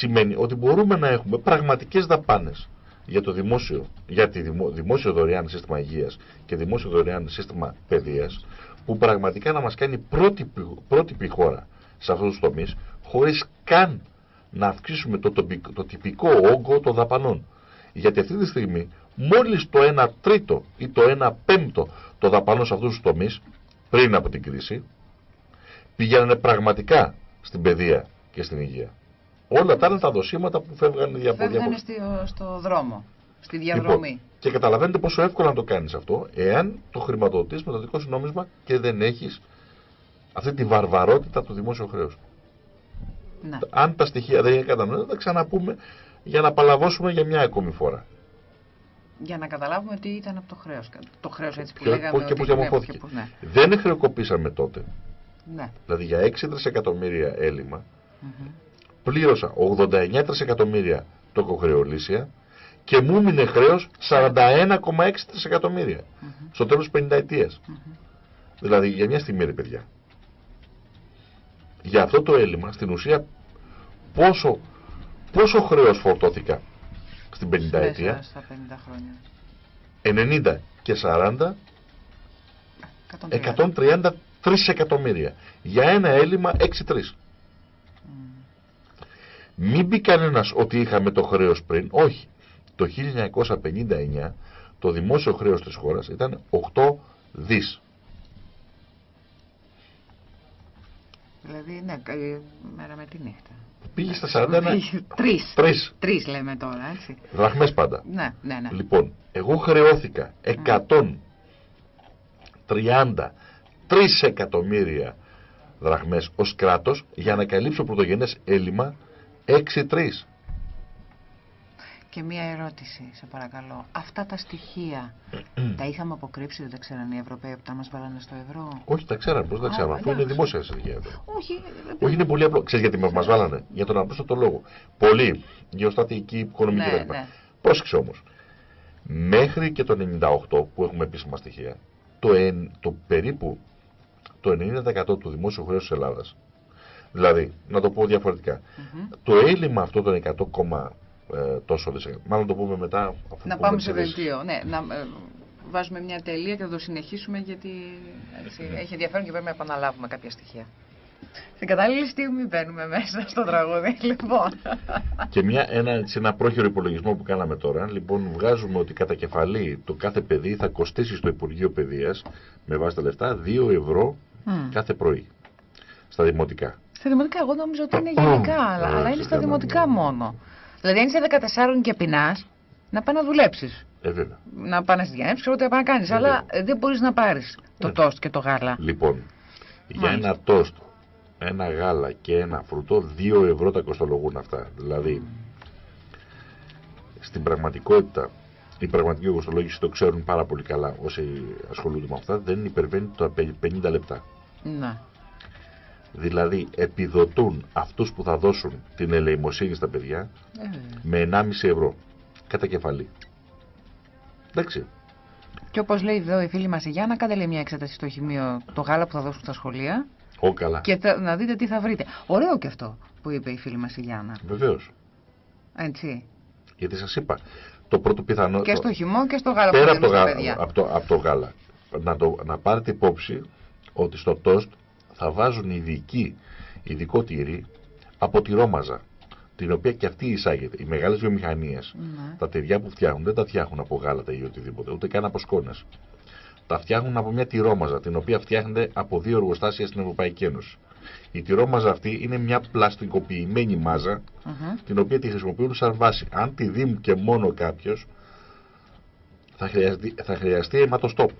σημαίνει ότι μπορούμε να έχουμε πραγματικές δαπάνες για το δημόσιο, για τη δημο, δημόσιο δωρεάν σύστημα υγείας και δημόσιο δωρεάν σύστημα παιδείας που πραγματικά να μας κάνει πρότυπη, πρότυπη χώρα σε αυτούς τους τομείς χωρίς καν να αυξήσουμε το, τοπικ- το τυπικό όγκο των δαπανών. Γιατί αυτή τη στιγμή μόλις το 1 τρίτο ή το 1 πέμπτο των δαπανών σε αυτούς τους τομείς πριν από την κρίση πήγαιναν πραγματικά στην παιδεία και στην υγεία. Όλα τα άλλα τα δοσήματα που φεύγαν για Φεύγανε στο, στο δρόμο. Στη διαδρομή. Λοιπόν, και καταλαβαίνετε πόσο εύκολο να το κάνεις αυτό, εάν το χρηματοδοτείς με το δικό σου νόμισμα και δεν έχεις αυτή τη βαρβαρότητα του δημόσιου χρέους. Ναι. Αν τα στοιχεία δεν είναι κατανοητά, θα ξαναπούμε για να παλαβώσουμε για μια ακόμη φορά. Για να καταλάβουμε τι ήταν από το χρέος. Το χρέος έτσι που Και, λέγαμε. πώς- και ότι πώς ναι, διαμορφώθηκε. και πώς- ναι. Δεν χρεοκοπήσαμε τότε. Ναι. Δηλαδή για 6 τρισεκατομμύρια έλλειμμα Μμμ. πλήρωσα 89 τρισεκατομμύρια τοκοχρεωλήσια και μου έμεινε χρέος 41,6 τρισεκατομμύρια Μμμ. στο τέλος 50 ετίας. Μμμ. Δηλαδή για μια στιγμή, ρε παιδιά. Για αυτό το έλλειμμα, στην ουσία, πόσο, πόσο χρέος φορτώθηκα στην 50 Μέσα ετία, Στα 50 χρόνια. 90 και 40, 130. 133 εκατομμύρια. Για ένα έλλειμμα 6-3. Μμ. Μην πει κανένας ότι είχαμε το χρέος πριν. Όχι. Το 1959 το δημόσιο χρέος της χώρας ήταν 8 δις. Δηλαδή, ναι, κα- μέρα με τη νύχτα. Πήγε στα 41 Τρεις. 3 Τρεις λέμε τώρα, έτσι. δραχμές πάντα. Ναι, ναι, ναι. Λοιπόν, εγώ χρεώθηκα 133 εκατομμύρια δραχμές ως κράτος για να καλύψω πρωτογενές έλλειμμα 6-3. Και μία ερώτηση, σε παρακαλώ. Αυτά τα στοιχεία τα είχαμε αποκρύψει, δεν τα ξέραν οι Ευρωπαίοι που τα μας βάλανε στο ευρώ; Όχι, τα ξέραμε, πώς τα Α, ξέραμε. Αφού είναι εντάξει. δημόσια στοιχεία. Όχι, Όχι, είναι πολύ απλό. Ξέρεις γιατί μας βάλανε; Για τον απλούστατο λόγο. Πολλοί γεωστατικοί, οικονομικοί Ναι, κτλ. ναι. Πρόσεξε όμως. Μέχρι και το 98 που έχουμε επίσημα στοιχεία, το, εν, το περίπου το 90% του δημόσιου χρέους της Ελλάδας, δηλαδή, να το πω διαφορετικά, Μμμ. το έλλειμμα αυτό των 100, κόμμα, ε, τόσο δισεκατομμύρια, μάλλον το πούμε μετά. αφού Να πούμε πάμε τις σε ειδήσεις. δελτίο. Ναι, να ε, βάζουμε μια τελεία και θα το συνεχίσουμε γιατί έτσι, Ναι. έχει ενδιαφέρον και πρέπει να επαναλάβουμε κάποια στοιχεία. Στην κατάλληλη στιγμή μπαίνουμε μέσα στο τραγούδι, λοιπόν. Και μια, ένα, σε ένα πρόχειρο υπολογισμό που κάναμε τώρα, λοιπόν, βγάζουμε ότι κατά κεφαλή το κάθε παιδί θα κοστίσει στο Υπουργείο Παιδείας, με βάση τα λεφτά, 2 ευρώ Μμ. κάθε πρωί. Στα δημοτικά. Στα δημοτικά, εγώ νόμιζα ότι είναι γενικά, αλλά, Ε, αλλά είναι στα συγγνώμη. δημοτικά μόνο. Δηλαδή, αν είσαι 14 και πεινάς, να πάει να δουλέψεις. Ε, βέβαια. Να πάνε στη διανέμψη, ξέρω τι να πάει να κάνεις. Ε, Αλλά βέβαια. ε, δεν μπορείς να πάρεις το Ναι. τόστ και το γάλα. Λοιπόν, για Μάλιστα. ένα τόστ, ένα γάλα και ένα φρουτό, 2 ευρώ τα κοστολογούν αυτά. Δηλαδή, στην πραγματικότητα, η πραγματική κοστολόγηση το ξέρουν πάρα πολύ καλά όσοι ασχολούνται με αυτά, δεν υπερβαίνει τα 50 λεπτά. Ναι. Δηλαδή, επιδοτούν αυτούς που θα δώσουν την ελεημοσύνη στα παιδιά Ε, βέβαια. με 1,5 ευρώ κατά κεφαλή. Εντάξει. Και όπως λέει εδώ η φίλη μας η Γιάννα, κάντε λέει μια εξέταση στο χημείο το γάλα που θα δώσουν στα σχολεία Ω καλά. και θα- να δείτε τι θα βρείτε. Ωραίο και αυτό που είπε η φίλη μας η Γιάννα. Βεβαίως. Έτσι. Γιατί σας είπα, το πρώτο πιθανό. Και το- στο χυμό και στο γάλα που πέρα θα από το, δίνουμε στα γα... παιδιά. από, το, από το γάλα, να, το, να πάρετε υπόψη ότι στο τόστ θα βάζουν ειδική, ειδικό τυρί από τη ρόμαζα, την οποία και αυτή εισάγεται. Οι μεγάλες βιομηχανίες, Ναι. τα τυριά που φτιάχνουν δεν τα φτιάχνουν από γάλατα ή οτιδήποτε, ούτε καν από σκόνες. Τα φτιάχνουν από μια τυρόμαζα, την οποία φτιάχνεται από δύο εργοστάσια στην Ευρωπαϊκή Ένωση. Η τυρόμαζα αυτή είναι μια πλαστικοποιημένη μάζα, Μμμ. την οποία τη χρησιμοποιούν σαν βάση. Αν τη δει και μόνο κάποιος, θα χρειαστεί, θα χρειαστεί αιματοστόπ.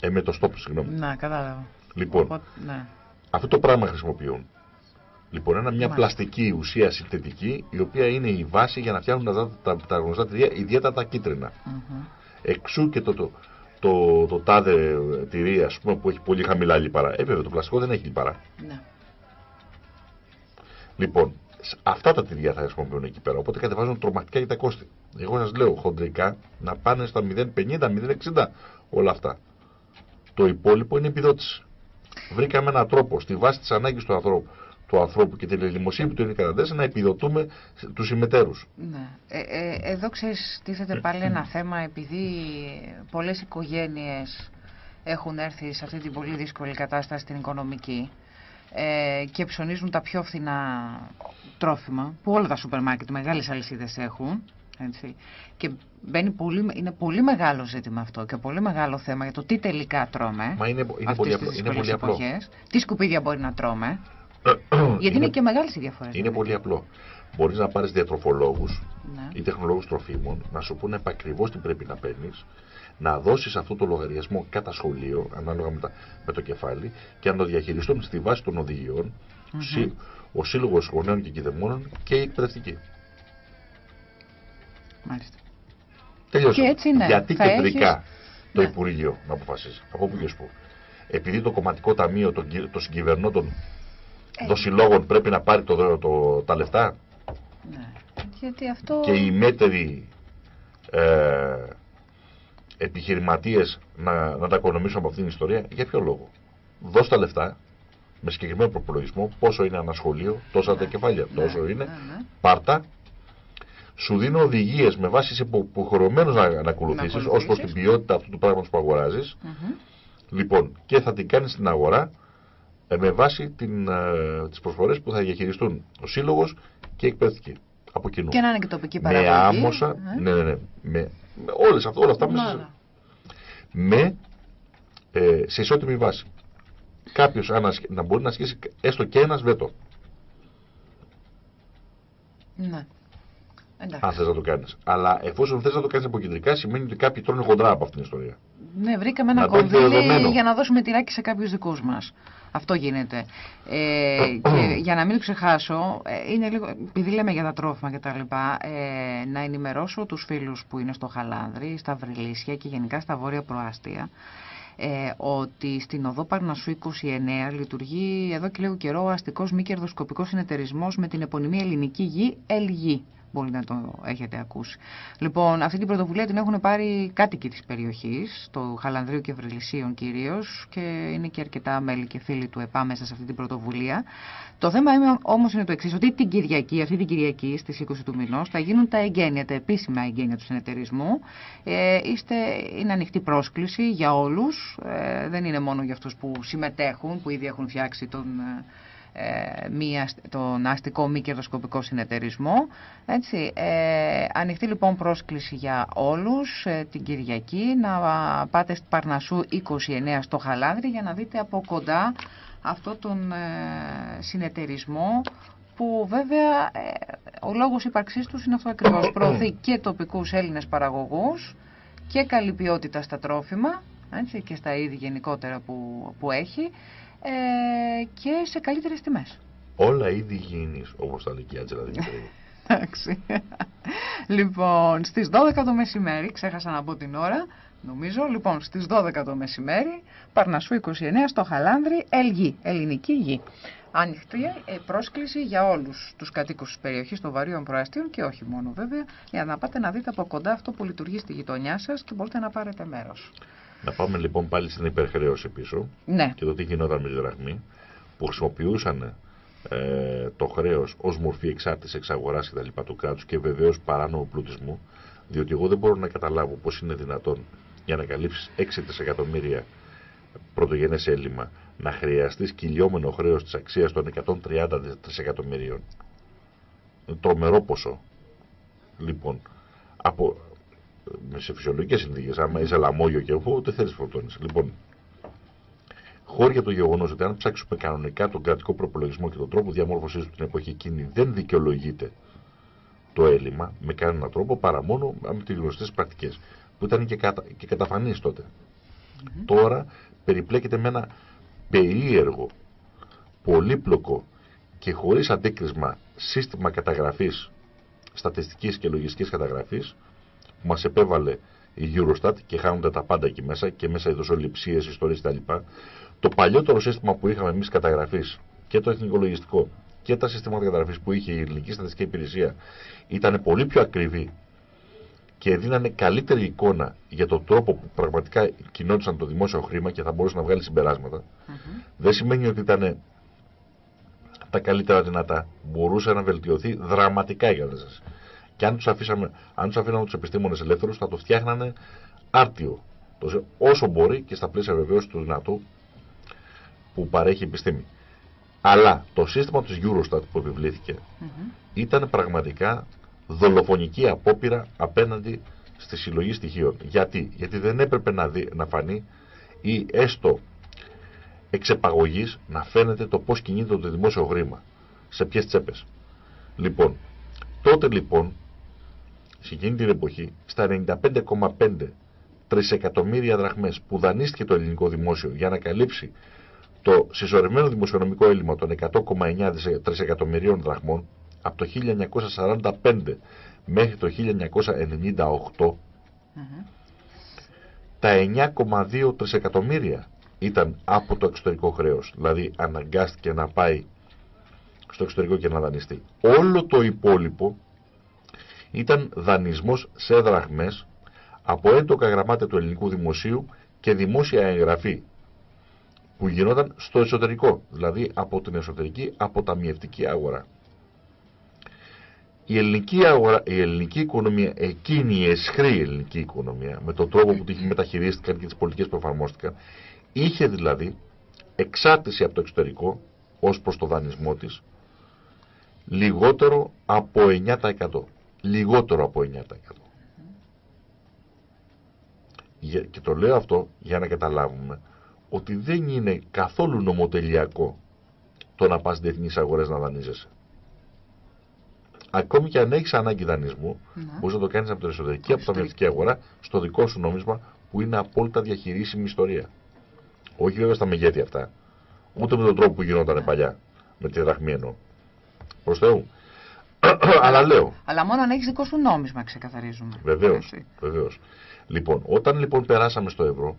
Εμετοστόπ, συγγνώμη. Να, κατάλαβα. Λοιπόν, Οπότε, ναι. αυτό το πράγμα χρησιμοποιούν. Λοιπόν, ένα, μια Μάλιστα. πλαστική ουσία συνθετική, η οποία είναι η βάση για να φτιάχνουν τα, τα, τα γνωστά τυριά, ιδιαίτερα τα κίτρινα. Μμμ. Εξού και το, το, το, το τάδε τυρί, ας πούμε, που έχει πολύ χαμηλά λιπαρά. Ε, βέβαια, το πλαστικό δεν έχει λιπαρά. Ναι. Λοιπόν, σ- αυτά τα τυριά θα χρησιμοποιούν εκεί πέρα. Οπότε κατεβάζουν τρομακτικά για τα κόστη. Εγώ σας λέω χοντρικά να πάνε στα 0,50-0,60 όλα αυτά. Το υπόλοιπο είναι επιδότηση. Βρήκαμε έναν τρόπο στη βάση της ανάγκης του ανθρώπου, του ανθρώπου και την ελεημοσύνη που του είναι καταντές να επιδοτούμε τους συμμετέρους. Ναι. Ε, ε, εδώ ξέρεις τίθεται πάλι ένα θέμα επειδή πολλές οικογένειες έχουν έρθει σε αυτή την πολύ δύσκολη κατάσταση την οικονομική ε, και ψωνίζουν τα πιο φθηνά τρόφιμα που όλα τα σούπερ μάρκετ, μεγάλες αλυσίδες έχουν έτσι. και μπαίνει πολύ, είναι πολύ μεγάλο ζήτημα αυτό και πολύ μεγάλο θέμα για το τι τελικά τρώμε Μα είναι, είναι αυτές πολύ τις απλό. Είναι δύσκολες πολύ απλό. εποχές. τι σκουπίδια μπορεί να τρώμε Γιατί είναι, και μεγάλες οι διαφορές. Είναι πολύ απλό. Μπορείς να πάρεις διατροφολόγους Ναι. ή τεχνολόγους τροφίμων να σου πούνε ακριβώς τι πρέπει να παίρνεις, να δώσεις αυτό το λογαριασμό κατά σχολείο, ανάλογα με, τα- με το κεφάλι, και να το διαχειριστούν στη βάση των οδηγιών συ- ο Σύλλογος Γονέων και Κηδεμόνων και οι εκπαιδευτικοί. Μάλιστα. Τελειώσαμε. Και έτσι, ναι, Γιατί θα κεντρικά έχεις- το Ναι. Υπουργείο να αποφασίζει. Από πού και ως πού. Επειδή το κομματικό ταμείο των, κυ- των συγκυβερνώντων Ε. των συλλόγων πρέπει να πάρει το, το, τα λεφτά; Ναι. Γιατί αυτό. και οι μέτεροι ε, επιχειρηματίες να, να τα οικονομήσουν από αυτήν την ιστορία, για ποιο λόγο; Δώσ' τα λεφτά με συγκεκριμένο προπολογισμό, πόσο είναι ένα σχολείο, τόσα τα κεφάλια, Ναι, τόσο είναι, ναι, ναι. πάρτα, σου δίνω οδηγίες με βάση είσαι που- υποχρεωμένος να, να ακολουθήσεις, ως προς την ακολουθήσεις. ποιότητα αυτού του πράγματος που αγοράζεις, Μμμ. Λοιπόν, και θα την κάνεις στην αγορά ε, με βάση την, ε, τις προσφορές που θα διαχειριστούν ο σύλλογος και οι εκπαιδευτικοί από κοινού. Και να είναι και τοπική με παραγωγή. άμμοσα, ε. ναι, ναι, ναι, με, με όλες αυτά, όλα αυτά μέσα σε- Όλα. με, ε, σε ισότιμη βάση. Κάποιος ανασ- να μπορεί να ασκήσει έστω και ένας βέτο, Ναι. Εντάξει. αν θες να το κάνεις. Αλλά εφόσον θες να το κάνεις αποκεντρικά, σημαίνει ότι κάποιοι τρώνε χοντρά από αυτήν την ιστορία. Ναι, βρήκαμε ένα Να το έχει κονδύλι δεδομένο. για να δώσουμε τυράκι σε κάποιους δικούς μας. Αυτό γίνεται. Ε, και για να μην το ξεχάσω, ε, είναι λίγο, επειδή λέμε για τα τρόφιμα και τα λοιπά, ε, να ενημερώσω τους φίλους που είναι στο Χαλάνδρη, στα Βρυλίσια και γενικά στα Βόρεια Προάστια, ε, ότι στην οδό Παρνασσού 29 λειτουργεί εδώ και λίγο καιρό ο αστικός μη κερδοσκοπικός συνεταιρισμός με την επωνυμή ελληνική γη ΕΛΓΗ. Μπορείτε να το έχετε ακούσει. Λοιπόν, αυτή την πρωτοβουλία την έχουν πάρει κάτοικοι της περιοχής, του Χαλανδρίου και Βρυλισίων κυρίως, και είναι και αρκετά μέλη και φίλοι του ΕΠΑ μέσα σε αυτή την πρωτοβουλία. Το θέμα είναι, όμως είναι το εξής, ότι την Κυριακή, αυτή την Κυριακή στις 20 του μηνός, θα γίνουν τα εγγένεια, τα επίσημα εγγένεια του συνεταιρισμού. Ε, είστε, είναι ανοιχτή πρόσκληση για όλους, ε, δεν είναι μόνο για αυτούς που συμμετέχουν, που ήδη έχουν φτιάξει τον... ε, μία, τον αστικό μη κερδοσκοπικό συνεταιρισμό. Έτσι. Ε, ανοιχτή λοιπόν πρόσκληση για όλους ε, την Κυριακή να πάτε στην Παρνασσού 29 στο Χαλάνδρι για να δείτε από κοντά αυτό τον ε, συνεταιρισμό που βέβαια ε, ο λόγος ύπαρξής τους είναι αυτό ακριβώς. Προωθεί και τοπικούς Έλληνες παραγωγούς και καλή ποιότητα στα τρόφιμα έτσι, και στα είδη γενικότερα που, που έχει ε, και σε καλύτερες τιμές. Όλα είδη υγιεινής, όπως τα λέει και η Άτζελα Δημητρίου. Εντάξει. λοιπόν, στις 12 το μεσημέρι, ξέχασα να πω την ώρα, νομίζω, λοιπόν, στις 12 το μεσημέρι, Παρνασσού 29 στο Χαλάνδρι, Ελγή, ελληνική γη. Ανοιχτή ε, πρόσκληση για όλους τους κατοίκους της περιοχής των βαρίων προαστίων και όχι μόνο βέβαια, για να πάτε να δείτε από κοντά αυτό που λειτουργεί στη γειτονιά σας και μπορείτε να πάρετε μέρος. Να πάμε λοιπόν πάλι στην υπερχρέωση πίσω Ναι, και το τι γινόταν με τη δραχμή που χρησιμοποιούσαν ε, το χρέος ως μορφή εξάρτησης εξαγοράς και τα λοιπά του κράτους και βεβαίως παράνομο πλουτισμού διότι εγώ δεν μπορώ να καταλάβω πώς είναι δυνατόν για να καλύψεις 6 δισεκατομμύρια πρωτογενές έλλειμμα να χρειαστείς κυλιόμενο χρέος της αξίας των 130 δισεκατομμυρίων. Είναι τρομερό ποσό. Λοιπόν, από, σε φυσιολογικές συνθήκες, άμα είσαι λαμόγιο και εγώ, δεν θέλεις φορτώνεις. Λοιπόν, χώρια το γεγονός ότι αν ψάξουμε κανονικά τον κρατικό προπολογισμό και τον τρόπο διαμόρφωσής του την εποχή εκείνη, δεν δικαιολογείται το έλλειμμα με κανέναν τρόπο παρά μόνο με τις γνωστές πρακτικές που ήταν και, κατα... και καταφανείς τότε. Τώρα περιπλέκεται με ένα περίεργο, πολύπλοκο και χωρίς αντίκρισμα σύστημα καταγραφής, στατιστικής και λογιστικής καταγραφής που μας επέβαλε η Eurostat και χάνονται τα πάντα εκεί μέσα και μέσα οι δοσοληψίες, ιστορίες κτλ. Το παλιότερο σύστημα που είχαμε εμείς καταγραφής και το εθνικό λογιστικό και τα συστήματα καταγραφής που είχε η Ελληνική Στατιστική Υπηρεσία ήταν πολύ πιο ακριβή και δίνανε καλύτερη εικόνα για τον τρόπο που πραγματικά κινόντουσαν το δημόσιο χρήμα και θα μπορούσε να βγάλει συμπεράσματα. Δεν σημαίνει ότι ήταν τα καλύτερα δυνατά. Μπορούσε να βελτιωθεί δραματικά η κατάσταση. Και αν τους αφήσαμε, αν τους αφήναμε τους επιστήμονες ελεύθερους, θα το φτιάχνανε άρτιο. Το- όσο μπορεί και στα πλαίσια βεβαίως του δυνατού που παρέχει η επιστήμη. Αλλά το σύστημα της Eurostat που επιβλήθηκε ήταν πραγματικά δολοφονική απόπειρα απέναντι στη συλλογή στοιχείων. Γιατί, Γιατί δεν έπρεπε να, δει, να φανεί ή έστω εξεπαγωγής να φαίνεται το πώς κινείται το δημόσιο χρήμα. Σε ποιες τσέπες. Λοιπόν, τότε λοιπόν, σε εκείνη την εποχή, στα 95,5 τρισεκατομμύρια δραχμές που δανείστηκε το ελληνικό δημόσιο για να καλύψει το συσσωρευμένο δημοσιονομικό έλλειμμα των 100,9 τρισεκατομμυρίων δραχμών από το 1945 μέχρι το 1998 τα 9,2 τρισεκατομμύρια ήταν από το εξωτερικό χρέος. Δηλαδή αναγκάστηκε να πάει στο εξωτερικό και να δανειστεί. Όλο το υπόλοιπο ήταν δανεισμός σε δραχμές από έντοκα γραμμάτια του ελληνικού δημοσίου και δημόσια εγγραφή που γινόταν στο εσωτερικό, δηλαδή από την εσωτερική αποταμιευτική αγορά. Η ελληνική, αγορά, η ελληνική οικονομία, εκείνη η εσχρή ελληνική οικονομία, με τον τρόπο που τη μεταχειρίστηκαν και τις πολιτικές που εφαρμόστηκαν, είχε δηλαδή εξάρτηση από το εξωτερικό ως προς το δανεισμό της λιγότερο από 9%. Λιγότερο από 9%. Και το λέω αυτό για να καταλάβουμε ότι δεν είναι καθόλου νομοτελειακό το να πας διεθνείς αγορές να δανείζεσαι. Ακόμη και αν έχεις ανάγκη δανεισμού, ναι. μπορείς να το κάνεις από την εσωτερική, από την αμυντική αγορά, στο δικό σου νόμισμα που είναι απόλυτα διαχειρίσιμη ιστορία. Όχι βέβαια στα μεγέθη αυτά. Ούτε με τον τρόπο που γινόταν ναι. παλιά. Με τη δραχμή εννοώ. Προς Θεού. Αλλά λέω. Αλλά μόνο αν έχεις δικό σου νόμισμα, ξεκαθαρίζουμε. Βεβαίως. Βεβαίως. Λοιπόν, όταν λοιπόν περάσαμε στο ευρώ,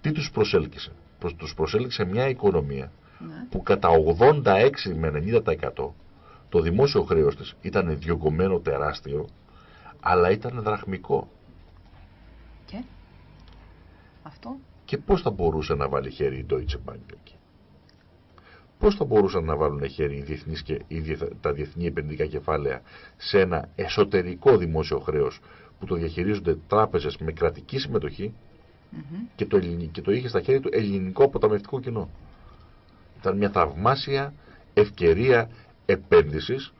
τι τους προσέλκυσε; Τους προσέλκυσε μια οικονομία ναι. που κατά 86 με 90% το δημόσιο χρέος της ήταν διωγγωμένο τεράστιο, αλλά ήταν δραχμικό. Και; Αυτό; Και πώς θα μπορούσε να βάλει χέρι η Deutsche Bank εκεί; Πώς θα μπορούσαν να βάλουν χέρι οι διεθνείς και οι, τα διεθνή επενδυτικά κεφάλαια σε ένα εσωτερικό δημόσιο χρέος που το διαχειρίζονται τράπεζες με κρατική συμμετοχή και, το, και το είχε στα χέρια του ελληνικό αποταμευτικό κοινό. Ήταν μια θαυμάσια ευκαιρία επένδυσης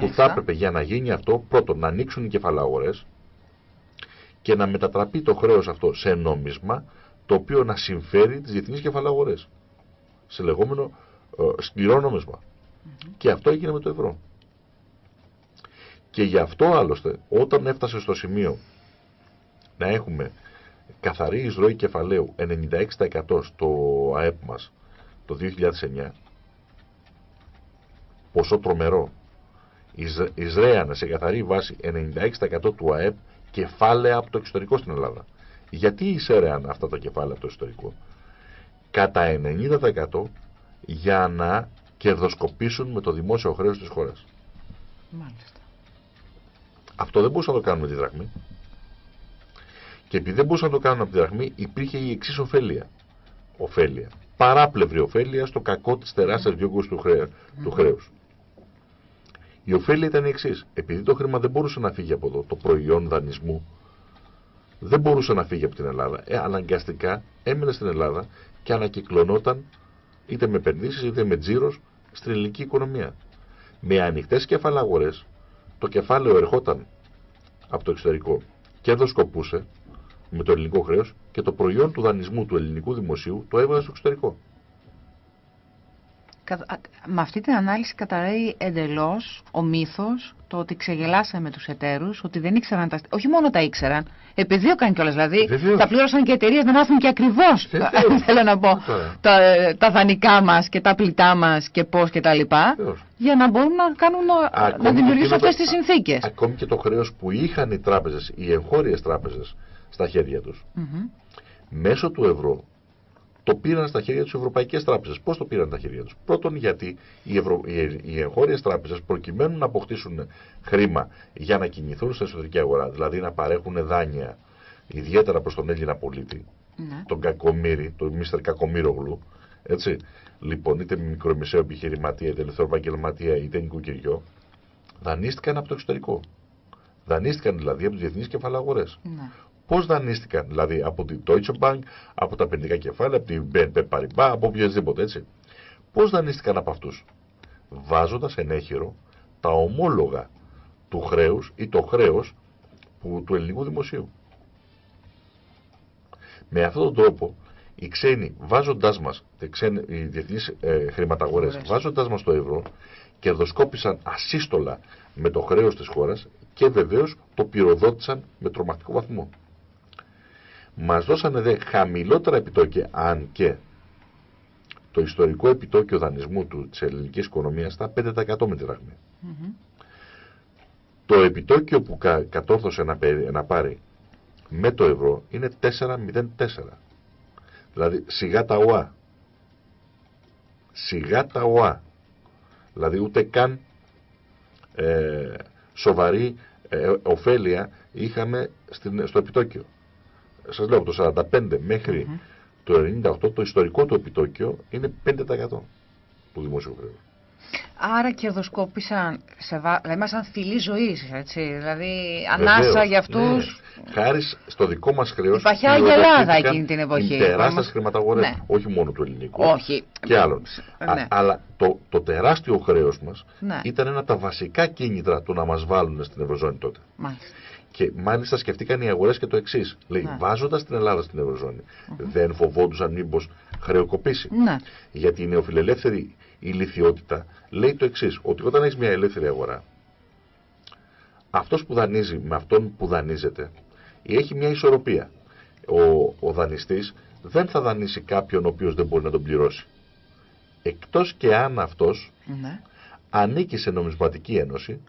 που θα έπρεπε για να γίνει αυτό πρώτον να ανοίξουν οι κεφαλαγορές και να μετατραπεί το χρέος αυτό σε νόμισμα το οποίο να συμφέρει τις διεθνείς κεφαλαγορές σε λεγόμενο ε, σκληρό νόμισμα. Και αυτό έγινε με το ευρώ. Και γι' αυτό άλλωστε όταν έφτασε στο σημείο να έχουμε καθαρή εισρωή κεφαλαίου 96% στο ΑΕΠ μας το 2009 ποσό τρομερό εισραίανε σε καθαρή βάση 96% του ΑΕΠ κεφάλαια από το εξωτερικό στην Ελλάδα. Γιατί εισραίανε αυτά τα κεφάλαια από το εξωτερικό; Κατά 90% για να κερδοσκοπήσουν με το δημόσιο χρέος της χώρας. Μάλιστα. Αυτό δεν μπορούσαν να το κάνουν με τη δραχμή. Και επειδή δεν μπορούσαν να το κάνουν από τη δραχμή, υπήρχε η εξής ωφέλεια. Ωφέλεια. Παράπλευρη ωφέλεια στο κακό της τεράστιας διόγκωση του, χρέ, του χρέους. Η ωφέλεια ήταν η εξής. Επειδή το χρήμα δεν μπορούσε να φύγει από εδώ, το προϊόν δανεισμού δεν μπορούσε να φύγει από την Ελλάδα. Ε, αναγκαστικά έμεινε στην Ελλάδα και ανακυκλωνόταν είτε με επενδύσεις είτε με τζίρος στην ελληνική οικονομία. Με ανοιχτές κεφαλαγορές, το κεφάλαιο ερχόταν από το εξωτερικό και σκοπούσε με το ελληνικό χρέος και το προϊόν του δανεισμού του ελληνικού δημοσίου το έβγαζε στο εξωτερικό. Με αυτή την ανάλυση καταραίει εντελώς ο μύθος το ότι ξεγελάσαμε τους εταίρους, ότι δεν ήξεραν τα. Όχι μόνο τα ήξεραν, επιδίωκαν κιόλας. Δηλαδή Βεβαίως. τα πλήρωσαν και εταιρείες να μάθουν και ακριβώς. Θέλω να πω. Τα, τα δανεικά μας και τα πλητά μας και πώς και τα λοιπά. Για να μπορούν να, κάνουν, να δημιουργήσουν αυτές τις συνθήκες. Ακόμη και το χρέος που είχαν οι τράπεζες, οι εγχώριες τράπεζες στα χέρια τους, μέσω του ευρώ το πήραν στα χέρια τους ευρωπαϊκές τράπεζες. Πώς το πήραν στα χέρια τους, Πρώτον, γιατί οι, Ευρω... οι εγχώριες τράπεζες προκειμένου να αποκτήσουν χρήμα για να κινηθούν στην εσωτερική αγορά, δηλαδή να παρέχουν δάνεια, ιδιαίτερα προς τον Έλληνα πολίτη, ναι. τον Κακομύρη, τον Μίστερ Κακομύρογλου, έτσι. Λοιπόν, είτε μικρομεσαίο επιχειρηματία, είτε ελευθερό επαγγελματία, είτε νοικοκυριό, δανείστηκαν από το εξωτερικό. Δανείστηκαν δηλαδή από τις διεθνείς κεφαλαγορές. Ναι. Πώς δανείστηκαν, δηλαδή από την Deutsche Bank, από τα πεντικά κεφάλαια, από την BNP Paribas, από οποιοδήποτε έτσι. Πώς δανείστηκαν από αυτούς, βάζοντας ενέχειρο τα ομόλογα του χρέους ή το χρέος του ελληνικού δημοσίου. Με αυτόν τον τρόπο οι ξένοι βάζοντάς μας, οι διεθνείς ε, χρηματαγορές βάζοντάς μας το ευρώ, κερδοσκόπησαν ασύστολα με το χρέος της χώρας και βεβαίως το πυροδότησαν με τρομακτικό βαθμό. Μας δώσανε δε χαμηλότερα επιτόκια, αν και το ιστορικό επιτόκιο δανεισμού του, της ελληνικής οικονομίας στα 5% με τη ραγμή. Το επιτόκιο που κα, κατόρθωσε να, να πάρει με το ευρώ είναι 4,04. Δηλαδή σιγά τα ΟΑ. Σιγά τα ΟΑ. Δηλαδή ούτε καν ε, σοβαρή ε, ωφέλεια είχαμε στην, στο επιτόκιο. Σας λέω από το 45 μέχρι το 98 το ιστορικό του επιτόκιο είναι 5% του δημόσιου χρέους. Άρα κερδοσκόπησαν, σε βα... δηλαδή ήμασταν φιλή ζωή, έτσι. Δηλαδή ανάσα για αυτούς. Ναι. Χάρη στο δικό μας χρέος. Η παχιά Ελλάδα εκείνη την εποχή. Τεράστιες μας... χρηματαγορές. Ναι. Όχι μόνο του ελληνικού. Όχι. Και άλλων. Ναι. αλλά το, το τεράστιο χρέος μας ναι. ήταν ένα από τα βασικά κίνητρα του να μας βάλουν στην Ευρωζώνη τότε. Μάλιστα. Και μάλιστα σκεφτήκαν οι αγορές και το εξής. Λέει, ναι. βάζοντας την Ελλάδα στην Ευρωζώνη, δεν φοβόντουσαν μήπως χρεοκοπήσει. Ναι. Γιατί η νεοφιλελεύθερη ηλικιότητα λέει το εξής, ότι όταν έχεις μια ελεύθερη αγορά, αυτός που δανείζει με αυτόν που δανείζεται έχει μια ισορροπία. Ο, ο δανειστής δεν θα δανείσει κάποιον ο οποίος δεν μπορεί να τον πληρώσει. Εκτός και αν αυτός ναι. ανήκει σε νομισματική ένωση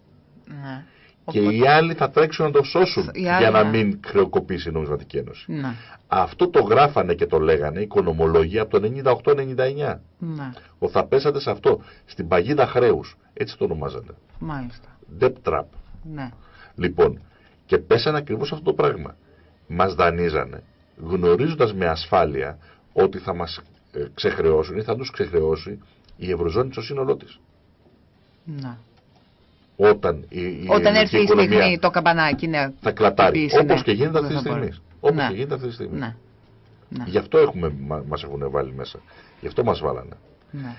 ναι. Και οι άλλοι θα τρέξουν να το σώσουν για να μην χρεοκοπήσει η νομισματική ένωση. Ναι. Αυτό το γράφανε και το λέγανε οι οικονομολόγοι από το 98-99. Ναι. Ο θα πέσατε σε αυτό, στην παγίδα χρέους. Έτσι το ονομάζανε. Μάλιστα. Debt trap. Ναι. Λοιπόν, και πέσανε ακριβώς αυτό το πράγμα. Μας δανείζανε, γνωρίζοντας με ασφάλεια ότι θα μας ε, ξεχρεώσουν ή θα τους ξεχρεώσει η Ευρωζώνη στο σύνολό της. Ναι όταν η, η Όταν έρθει η στιγμή το καμπανάκι, ναι. Θα κλατάρει. Όπως ναι, και γίνεται αυτή τη στιγμή. Όπως ναι. και γίνεται αυτή τη στιγμή. Ναι. Ναι. Γι' αυτό έχουμε, μας έχουν βάλει μέσα. Γι' αυτό μας βάλανε. Ναι.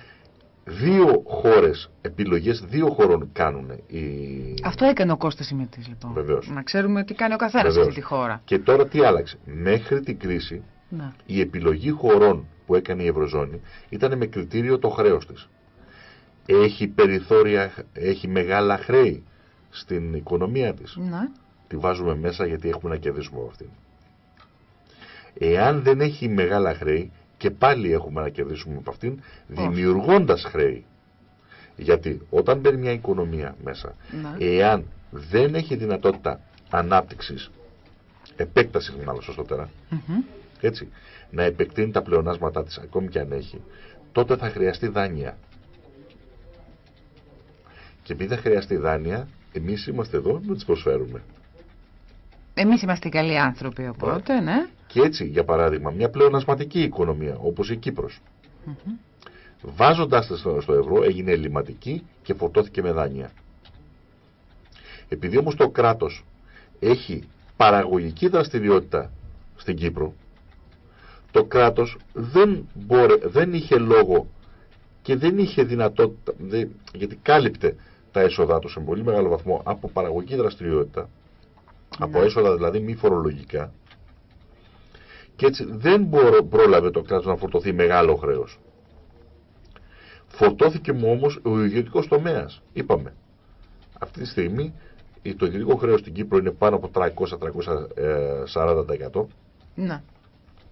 Δύο χώρες, επιλογές δύο χωρών κάνουν. Οι... Αυτό έκανε ο Κώστας Ημιτής λοιπόν. Βεβαίως. Να ξέρουμε τι κάνει ο καθένας σε αυτή τη χώρα. Και τώρα τι άλλαξε; Μέχρι την κρίση ναι. η επιλογή χωρών που έκανε η Ευρωζώνη ήταν με κριτήριο το χρέος της έχει περιθώρια, έχει μεγάλα χρέη στην οικονομία της. Ναι. Τη βάζουμε μέσα γιατί έχουμε να κερδίσουμε από αυτήν. Εάν δεν έχει μεγάλα χρέη και πάλι έχουμε να κερδίσουμε από αυτήν δημιουργώντας χρέη. Γιατί όταν μπαίνει μια οικονομία μέσα, ναι. εάν δεν έχει δυνατότητα ανάπτυξης, επέκτασης μάλλον σωστότερα, έτσι, να επεκτείνει τα πλεονάσματά της ακόμη και αν έχει, τότε θα χρειαστεί δάνεια. Και επειδή θα χρειαστεί δάνεια, εμείς είμαστε εδώ να τις προσφέρουμε. Εμείς είμαστε καλοί άνθρωποι οπότε, ναι. Και έτσι, για παράδειγμα, μια πλεονασματική οικονομία όπως η Κύπρος, mm -hmm. βάζοντα τα στο, ευρώ, έγινε ελληματική και φορτώθηκε με δάνεια. Επειδή όμως το κράτος έχει παραγωγική δραστηριότητα στην Κύπρο, το κράτος δεν, δεν είχε λόγο και δεν είχε δυνατότητα, γιατί κάλυπτε τα έσοδά του σε πολύ μεγάλο βαθμό από παραγωγική δραστηριότητα, από ναι. έσοδα δηλαδή μη φορολογικά, και έτσι δεν μπορώ, πρόλαβε το κράτος να φορτωθεί μεγάλο χρέος. Φορτώθηκε μου όμως ο ιδιωτικός τομέας. Είπαμε, αυτή τη στιγμή το ιδιωτικό χρέος στην Κύπρο είναι πάνω από 300-340%. Ναι.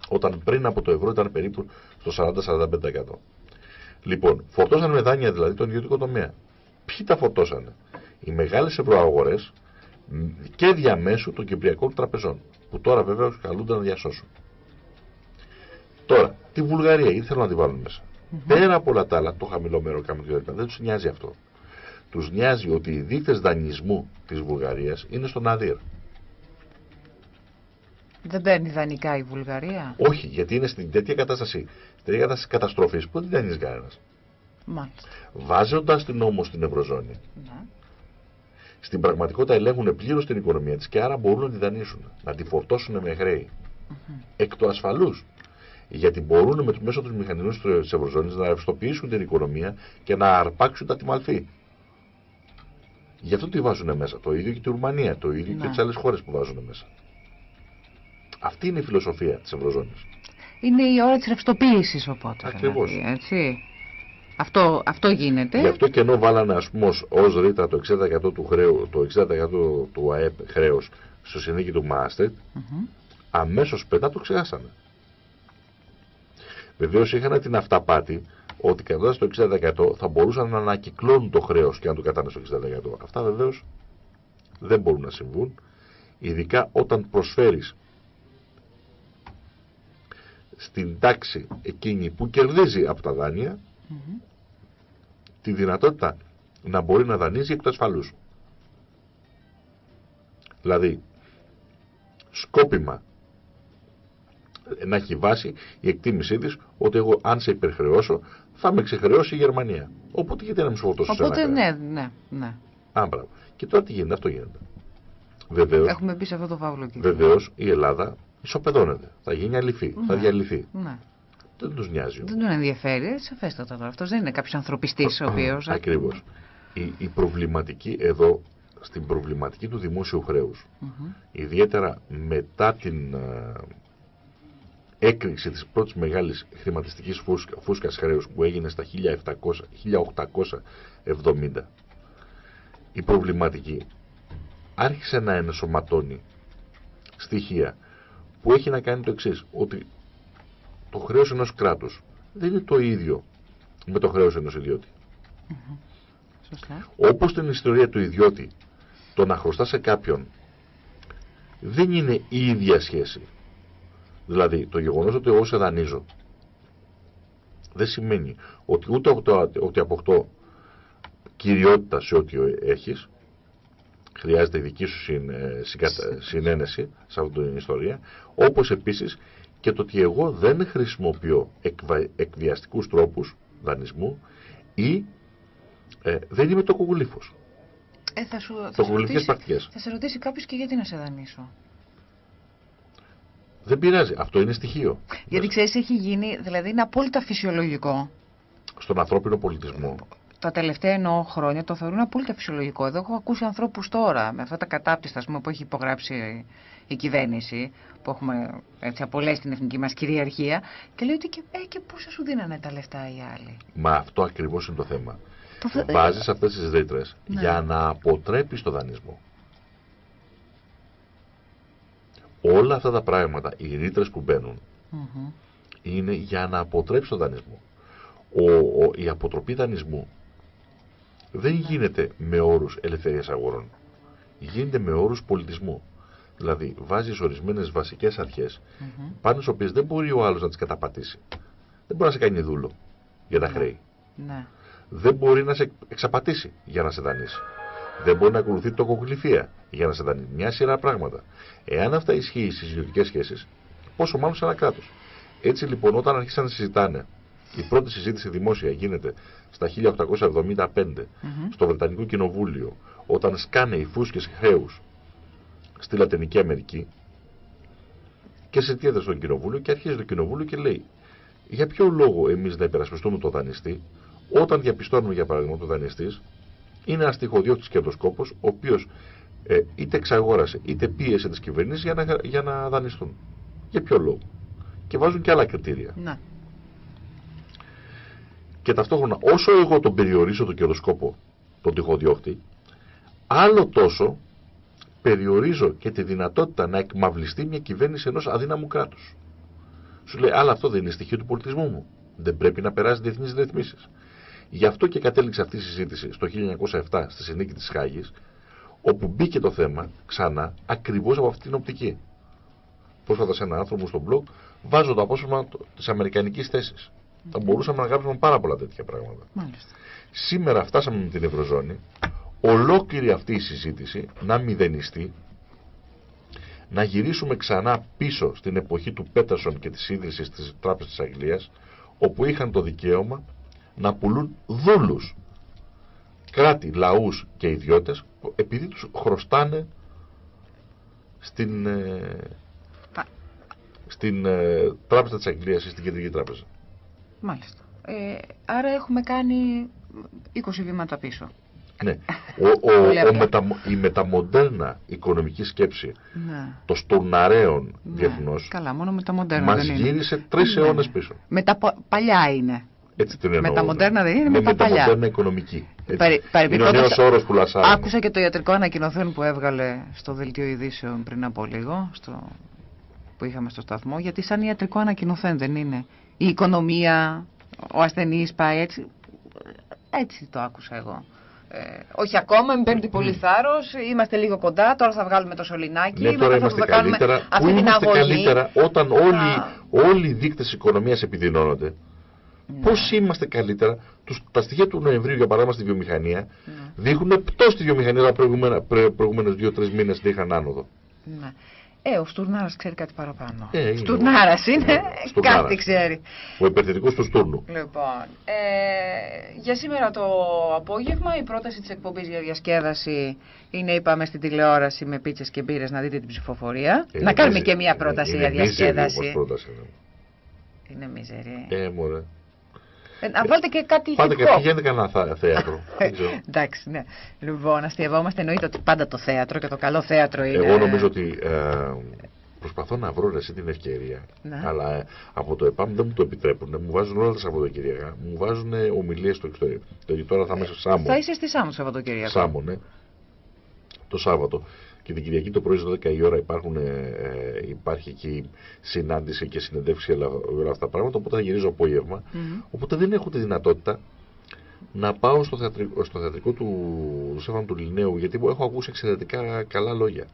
Όταν πριν από το ευρώ ήταν περίπου στο 40-45%. Λοιπόν, φορτώσαν με δάνεια δηλαδή τον ιδιωτικό τομέα. Ποιοι τα φορτώσανε; Οι μεγάλες ευρωαγορές και διαμέσου των κυπριακών τραπεζών. Που τώρα βέβαια καλούνται να διασώσουν. Τώρα, τη Βουλγαρία, γιατί θέλουν να τη βάλουν μέσα. Mm -hmm. Πέρα από όλα τα άλλα, το χαμηλό μέρο κλπ. Δεν τους νοιάζει αυτό. Τους νοιάζει ότι οι δείκτες δανεισμού της Βουλγαρίας είναι στον ΑΔΙΡ. Δεν παίρνει δανεικά η Βουλγαρία; Όχι, γιατί είναι στην τέτοια κατάσταση, στην τέτοια κατάσταση καταστροφή που δεν δανείζει κανένας. Βάζοντας την όμω στην Ευρωζώνη, ναι. στην πραγματικότητα ελέγχουν πλήρως την οικονομία της και άρα μπορούν να τη δανείσουν, να τη φορτώσουν με χρέη. Εκ του ασφαλούς. Γιατί μπορούν με το μέσο του μηχανισμού της Ευρωζώνης να ευστοποιήσουν την οικονομία και να αρπάξουν τα τιμαλφή. Γι' αυτό τη βάζουν μέσα. Το ίδιο και τη Ρουμανία, το ίδιο και ναι. τις άλλες χώρες που βάζουν μέσα. Αυτή είναι η φιλοσοφία της Ευρωζώνης. είναι η ώρα της ρευστοποίησης οπότε. Ακριβώς. Δηλαδή, έτσι. Αυτό, αυτό γίνεται. Γι' αυτό και ενώ βάλανε ας πούμε ως ρήτρα το 60% του, χρέου, το 60% του ΑΕΠ χρέους στο συνθήκη του Μάστριτ, mm -hmm. αμέσως πετά το ξεχάσανε. Βεβαίως είχαν την αυταπάτη ότι κρατώντα το 60% θα μπορούσαν να ανακυκλώνουν το χρέος και να το κατάνε στο 60%. Αυτά βεβαίως δεν μπορούν να συμβούν, ειδικά όταν προσφέρεις στην τάξη εκείνη που κερδίζει από τα δάνεια τη δυνατότητα να μπορεί να δανείζει εκ του ασφαλούς. Δηλαδή, σκόπιμα να έχει βάση η εκτίμησή της ότι εγώ αν σε υπερχρεώσω θα με ξεχρεώσει η Γερμανία. Οπότε γιατί να μην σου φορτώσω Οπότε ναι, ναι, ναι. Α, Και τώρα τι γίνεται, αυτό γίνεται. Βεβαίως, Έχουμε πει σε αυτό το φαύλο κύκλο. Βεβαίως η Ελλάδα ισοπεδώνεται. Θα γίνει αληθή, ναι. θα διαλυθεί. Ναι. Δεν τους νοιάζει. Δεν τον ενδιαφέρει, σαφέστατα τώρα. Αυτός δεν είναι κάποιος ανθρωπιστής ο οποίος. Ακριβώς. Η, η προβληματική εδώ, στην προβληματική του δημόσιου χρέους, ιδιαίτερα μετά την uh, έκρηξη της πρώτης μεγάλης χρηματιστικής φούσκα, φούσκας χρέους που έγινε στα 1870, η προβληματική άρχισε να ενσωματώνει στοιχεία που έχει να κάνει το εξής, ότι το χρέος ενός κράτους δεν είναι το ίδιο με το χρέος ενός ιδιώτη. Mm Όπως στην ιστορία του ιδιώτη, το να χρωστάς σε κάποιον δεν είναι η ίδια σχέση. Δηλαδή, το γεγονός ότι εγώ σε δανείζω δεν σημαίνει ότι ούτε ότι αποκτώ κυριότητας σε ό,τι έχεις, χρειάζεται δική σου ε, συνένεση σε αυτή την ιστορία, όπως επίσης και το ότι εγώ δεν χρησιμοποιώ εκβιαστικούς τρόπους δανεισμού ή ε, δεν είμαι το κουγουλήφος. Ε, θα σου, θα, σε ρωτήσει, θα σε ρωτήσει κάποιος και γιατί να σε δανείσω. Δεν πειράζει. Αυτό είναι στοιχείο. Γιατί ξέρεις, έχει γίνει, δηλαδή είναι απόλυτα φυσιολογικό. Στον ανθρώπινο πολιτισμό. Τα τελευταία εννοώ χρόνια το θεωρούν απόλυτα φυσιολογικό. Εδώ έχω ακούσει ανθρώπους τώρα με αυτά τα κατάπτυστα πούμε, που έχει υπογράψει η κυβέρνηση, που έχουμε έτσι, απολέσει την εθνική μας κυριαρχία, και λέει ότι και, ε, και πόσα σου δίνανε τα λεφτά οι άλλοι; Μα αυτό ακριβώς είναι το θέμα. Το... Βάζεις αυτές τις ρήτρες ναι. για να αποτρέπεις το δανεισμό. Όλα αυτά τα πράγματα, οι ρήτρες που μπαίνουν, είναι για να αποτρέψεις τον δανεισμό. Ο, ο, η αποτροπή δανεισμού δεν γίνεται με όρους ελευθερίας αγορών. Γίνεται με όρους πολιτισμού. Δηλαδή, βάζεις ορισμένες βασικές αρχές, πάνω στις οποίες δεν μπορεί ο άλλος να τις καταπατήσει. Δεν μπορεί να σε κάνει δούλο για τα ναι. χρέη. Ναι. Δεν μπορεί να σε εξαπατήσει για να σε δανείσει. Δεν μπορεί να ακολουθεί το κοκληφία για να σε δανείσει. Μια σειρά πράγματα. Εάν αυτά ισχύει στις ιδιωτικές σχέσεις, πόσο μάλλον σε ένα κράτος. Έτσι λοιπόν, όταν αρχίσαν να συζητάνε, η πρώτη συζήτηση δημόσια γίνεται στα 1875 στο Βρετανικό Κοινοβούλιο, όταν σκάνε οι φούσκες χρέους στη Λατινική Αμερική και συζητιέται στο Κοινοβούλιο και αρχίζει το Κοινοβούλιο και λέει για ποιο λόγο εμείς να υπερασπιστούμε το δανειστή όταν διαπιστώνουμε για παράδειγμα το δανειστής είναι ένας τυχοδιώκτη κερδοσκόπος, ο οποίος ε, είτε εξαγόρασε είτε πίεσε τις κυβερνήσεις για να, για να δανειστούν. Για ποιο λόγο. Και βάζουν και άλλα κριτήρια. Να. Και ταυτόχρονα, όσο εγώ τον περιορίσω τον κερδοσκόπο, τον τυχοδιώκτη, άλλο τόσο περιορίζω και τη δυνατότητα να εκμαυλιστεί μια κυβέρνηση ενός αδύναμου κράτους. Σου λέει, αλλά αυτό δεν είναι στοιχείο του πολιτισμού μου. Δεν πρέπει να περάσει διεθνείς ρυθμίσεις. Γι' αυτό και κατέληξε αυτή η συζήτηση στο 1907 στη συνήκη της Χάγης, όπου μπήκε το θέμα ξανά ακριβώς από αυτή την οπτική. Πρόσφατα σε ένα άνθρωπο στο blog βάζω το απόσπασμα της αμερικανικής θέσης. Θα μπορούσαμε να γράψουμε πάρα πολλά τέτοια πράγματα. Μάλιστα. Σήμερα φτάσαμε με την Ευρωζώνη, ολόκληρη αυτή η συζήτηση να μηδενιστεί, να γυρίσουμε ξανά πίσω στην εποχή του Πέτερσον και της ίδρυσης της Τράπεζας της Αγγλίας, όπου είχαν το δικαίωμα να πουλούν δούλους κράτη, λαούς και ιδιώτες επειδή τους χρωστάνε στην, ε, στην ε, τράπεζα της Αγγλίας ή στην Κεντρική Τράπεζα. Μάλιστα. Ε, άρα έχουμε κάνει 20 βήματα πίσω. Ναι. Ο, ο, ο μετα, η μεταμοντέρνα οικονομική σκέψη ναι. των στουρναρέων ναι. διεθνώς. Καλά, μόνο μεταμοντέρνα. Μας γύρισε τρεις ναι. αιώνες πίσω. Με τα παλιά είναι. Έτσι την εννοώ. Μεταμοντέρνα δεν είναι, με τα παλιά. Μεταμοντέρνα οικονομική. Περι, είναι ο νέος όρος που λασάρει. Άκουσα και το ιατρικό ανακοινωθέν που έβγαλε στο δελτίο ειδήσεων πριν από λίγο, στο, που είχαμε στο σταθμό, γιατί σαν ιατρικό ανακοινωθέν δεν είναι. Η οικονομία, ο ασθενής πάει έτσι. Έτσι το άκουσα εγώ. Ε, όχι ακόμα, μην παίρνει πολύ θάρρος. Είμαστε λίγο κοντά. Τώρα θα βγάλουμε το σωληνάκι. Ναι, τώρα είμαστε θα καλύτερα. Πού είμαστε καλύτερα όταν όλοι, όλοι οι δείκτες οικονομίας επιδεινώνονται. Ναι. Πώς είμαστε καλύτερα; Τους, τα στοιχεία του Νοεμβρίου, για παράδειγμα, στη βιομηχανία ναι. δείχνουν πτώση τη βιομηχανία τα προηγούμενους δύο-τρεις μήνες δεν είχαν άνοδο. Ναι. Ε, ο Στουρνάρας ξέρει κάτι παραπάνω. Ε, είναι Στουρνάρας είναι, Στουρνάρας. κάτι ξέρει. Ο υπερθετικός του Στούρνου. Λοιπόν, ε, για σήμερα το απόγευμα η πρόταση της εκπομπής για διασκέδαση είναι, είπαμε, στην τηλεόραση με πίτσες και μπύρες να δείτε την ψηφοφορία. Ε, να κάνουμε και μια πρόταση είναι, για διασκέδαση. Πρόταση, ναι. Είναι μίζερη. Ε, μωρέ. Ε, να βάλετε και κάτι ηθικό. Πάτε και πηγαίνετε κανένα θέατρο. Εντάξει, ναι. Λοιπόν, αστειευόμαστε εννοείται ότι πάντα το θέατρο και το καλό θέατρο είναι. Εγώ νομίζω ότι ε, προσπαθώ να βρω εσύ την ευκαιρία. Ναι. Αλλά ε, από το ΕΠΑΜ δεν μου το επιτρέπουν. Μου βάζουν όλα τα Σαββατοκυριακά. Μου βάζουν ομιλίες στο εξωτερικό. Δηλαδή τώρα θα είμαι σε Σάμο. Θα είσαι στη Σάμο Σαββατοκυριακά. Σάμο, ναι. Το Σάββατο και την Κυριακή το πρωί στις 10 η ώρα υπάρχουν, ε, υπάρχει εκεί συνάντηση και συνεντεύξη για όλα αυτά τα πράγματα, οπότε θα γυρίζω απόγευμα. Mm -hmm. Οπότε δεν έχω τη δυνατότητα να πάω στο θεατρικό, στο θεατρικό του Σέφανου του Λινέου, γιατί έχω ακούσει εξαιρετικά καλά λόγια.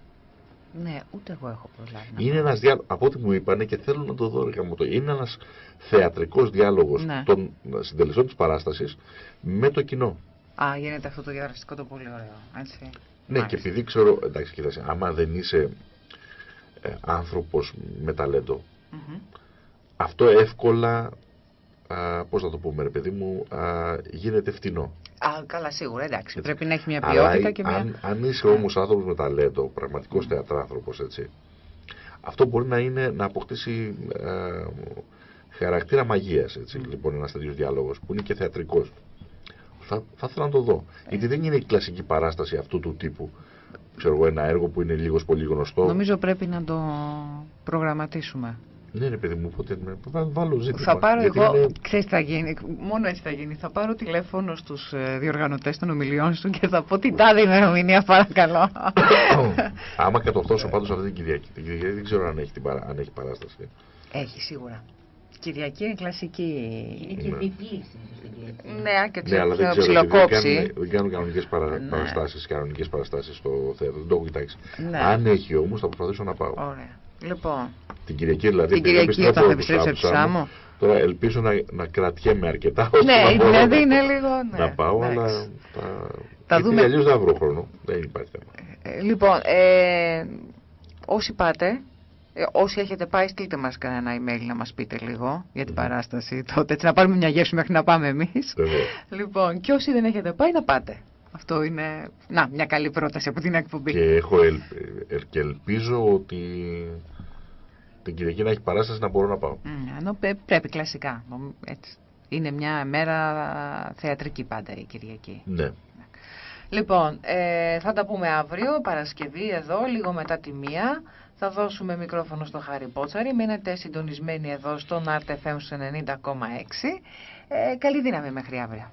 Ναι, ούτε εγώ έχω προλάβει. Είναι ένας διάλογο, από ό,τι μου είπανε και θέλω να το δω, το. είναι ένας θεατρικός διάλογος ναι. των συντελεστών της παράστασης με το κοινό. Α, γίνεται αυτό το διαδραστικό το πολύ ωραίο. Έτσι. Ναι, και επειδή ξέρω, εντάξει, κοίταξε, άμα δεν είσαι ε, άνθρωπος με ταλέντο, αυτό εύκολα, α, πώς να το πούμε ρε παιδί μου, α, γίνεται φτηνό. Α, καλά, σίγουρα, εντάξει. Πρέπει να έχει μια ποιότητα και μια. Αν, αν είσαι όμως άνθρωπος με ταλέντο, πραγματικός mm. θεατράνθρωπος, έτσι, αυτό μπορεί να είναι να αποκτήσει ε, χαρακτήρα μαγείας. Mm. Λοιπόν, ένας τέτοιος διάλογος που είναι και θεατρικός θα, θα ήθελα να το δω. Γιατί δεν είναι η κλασική παράσταση αυτού του τύπου. Ξέρω εγώ, ένα έργο που είναι λίγος πολύ γνωστό. Νομίζω πρέπει να το προγραμματίσουμε. Ναι, ναι, παιδί μου, οπότε θα βάλω ζήτημα. Θα πάρω εγώ, είναι... ξέρεις θα γίνει, μόνο έτσι θα γίνει. Θα πάρω τηλέφωνο στους ε, διοργανωτές των ομιλιών σου και θα πω την τάδε ημερομηνία παρακαλώ. Άμα κατορθώσω πάντως αυτή την Κυριακή. Την Κυριακή δεν ξέρω αν έχει, την παρά, αν έχει παράσταση. Έχει σίγουρα. Κυριακή είναι κλασική. Είναι και διπλή Ναι, και ναι, αλλά δεν ψιλοκόψει. Δεν κάνουν κανονικές παρα... ναι. παραστάσεις κανονικές παραστάσεις στο θέατρο. Δεν το έχω κοιτάξει. Ναι. Αν έχει όμως, θα προσπαθήσω να πάω. Ωραία. Λοιπόν. Την Κυριακή δηλαδή. Την Κυριακή όταν θα επιστρέψει από Σάμο. Τώρα ελπίζω να, να κρατιέμαι αρκετά. Ναι, δηλαδή είναι λίγο. Ναι. Να πάω, αλλά. Θα... Θα δούμε. Αλλιώς δεν βρω χρόνο. Δεν υπάρχει θέμα. Ε, λοιπόν, ε, όσοι πάτε, ε, όσοι έχετε πάει, στείλτε μας κανένα email να μας πείτε λίγο για την παράσταση. Τότε έτσι να πάρουμε μια γεύση μέχρι να πάμε εμείς. λοιπόν, και όσοι δεν έχετε πάει, να πάτε. Αυτό είναι να, μια καλή πρόταση από την εκπομπή. Και, έχω ελ, και ελπίζω ότι την Κυριακή να έχει παράσταση να μπορώ να πάω. Mm, πρέπει κλασικά. Έτσι. Είναι μια μέρα θεατρική πάντα η Κυριακή. Ναι. Λοιπόν, ε, θα τα πούμε αύριο, Παρασκευή, εδώ, λίγο μετά τη μία. Θα δώσουμε μικρόφωνο στο Χάρη Πότσαρη. Μείνετε συντονισμένοι εδώ στον RTFM 90,6. Ε, καλή δύναμη μέχρι αύριο.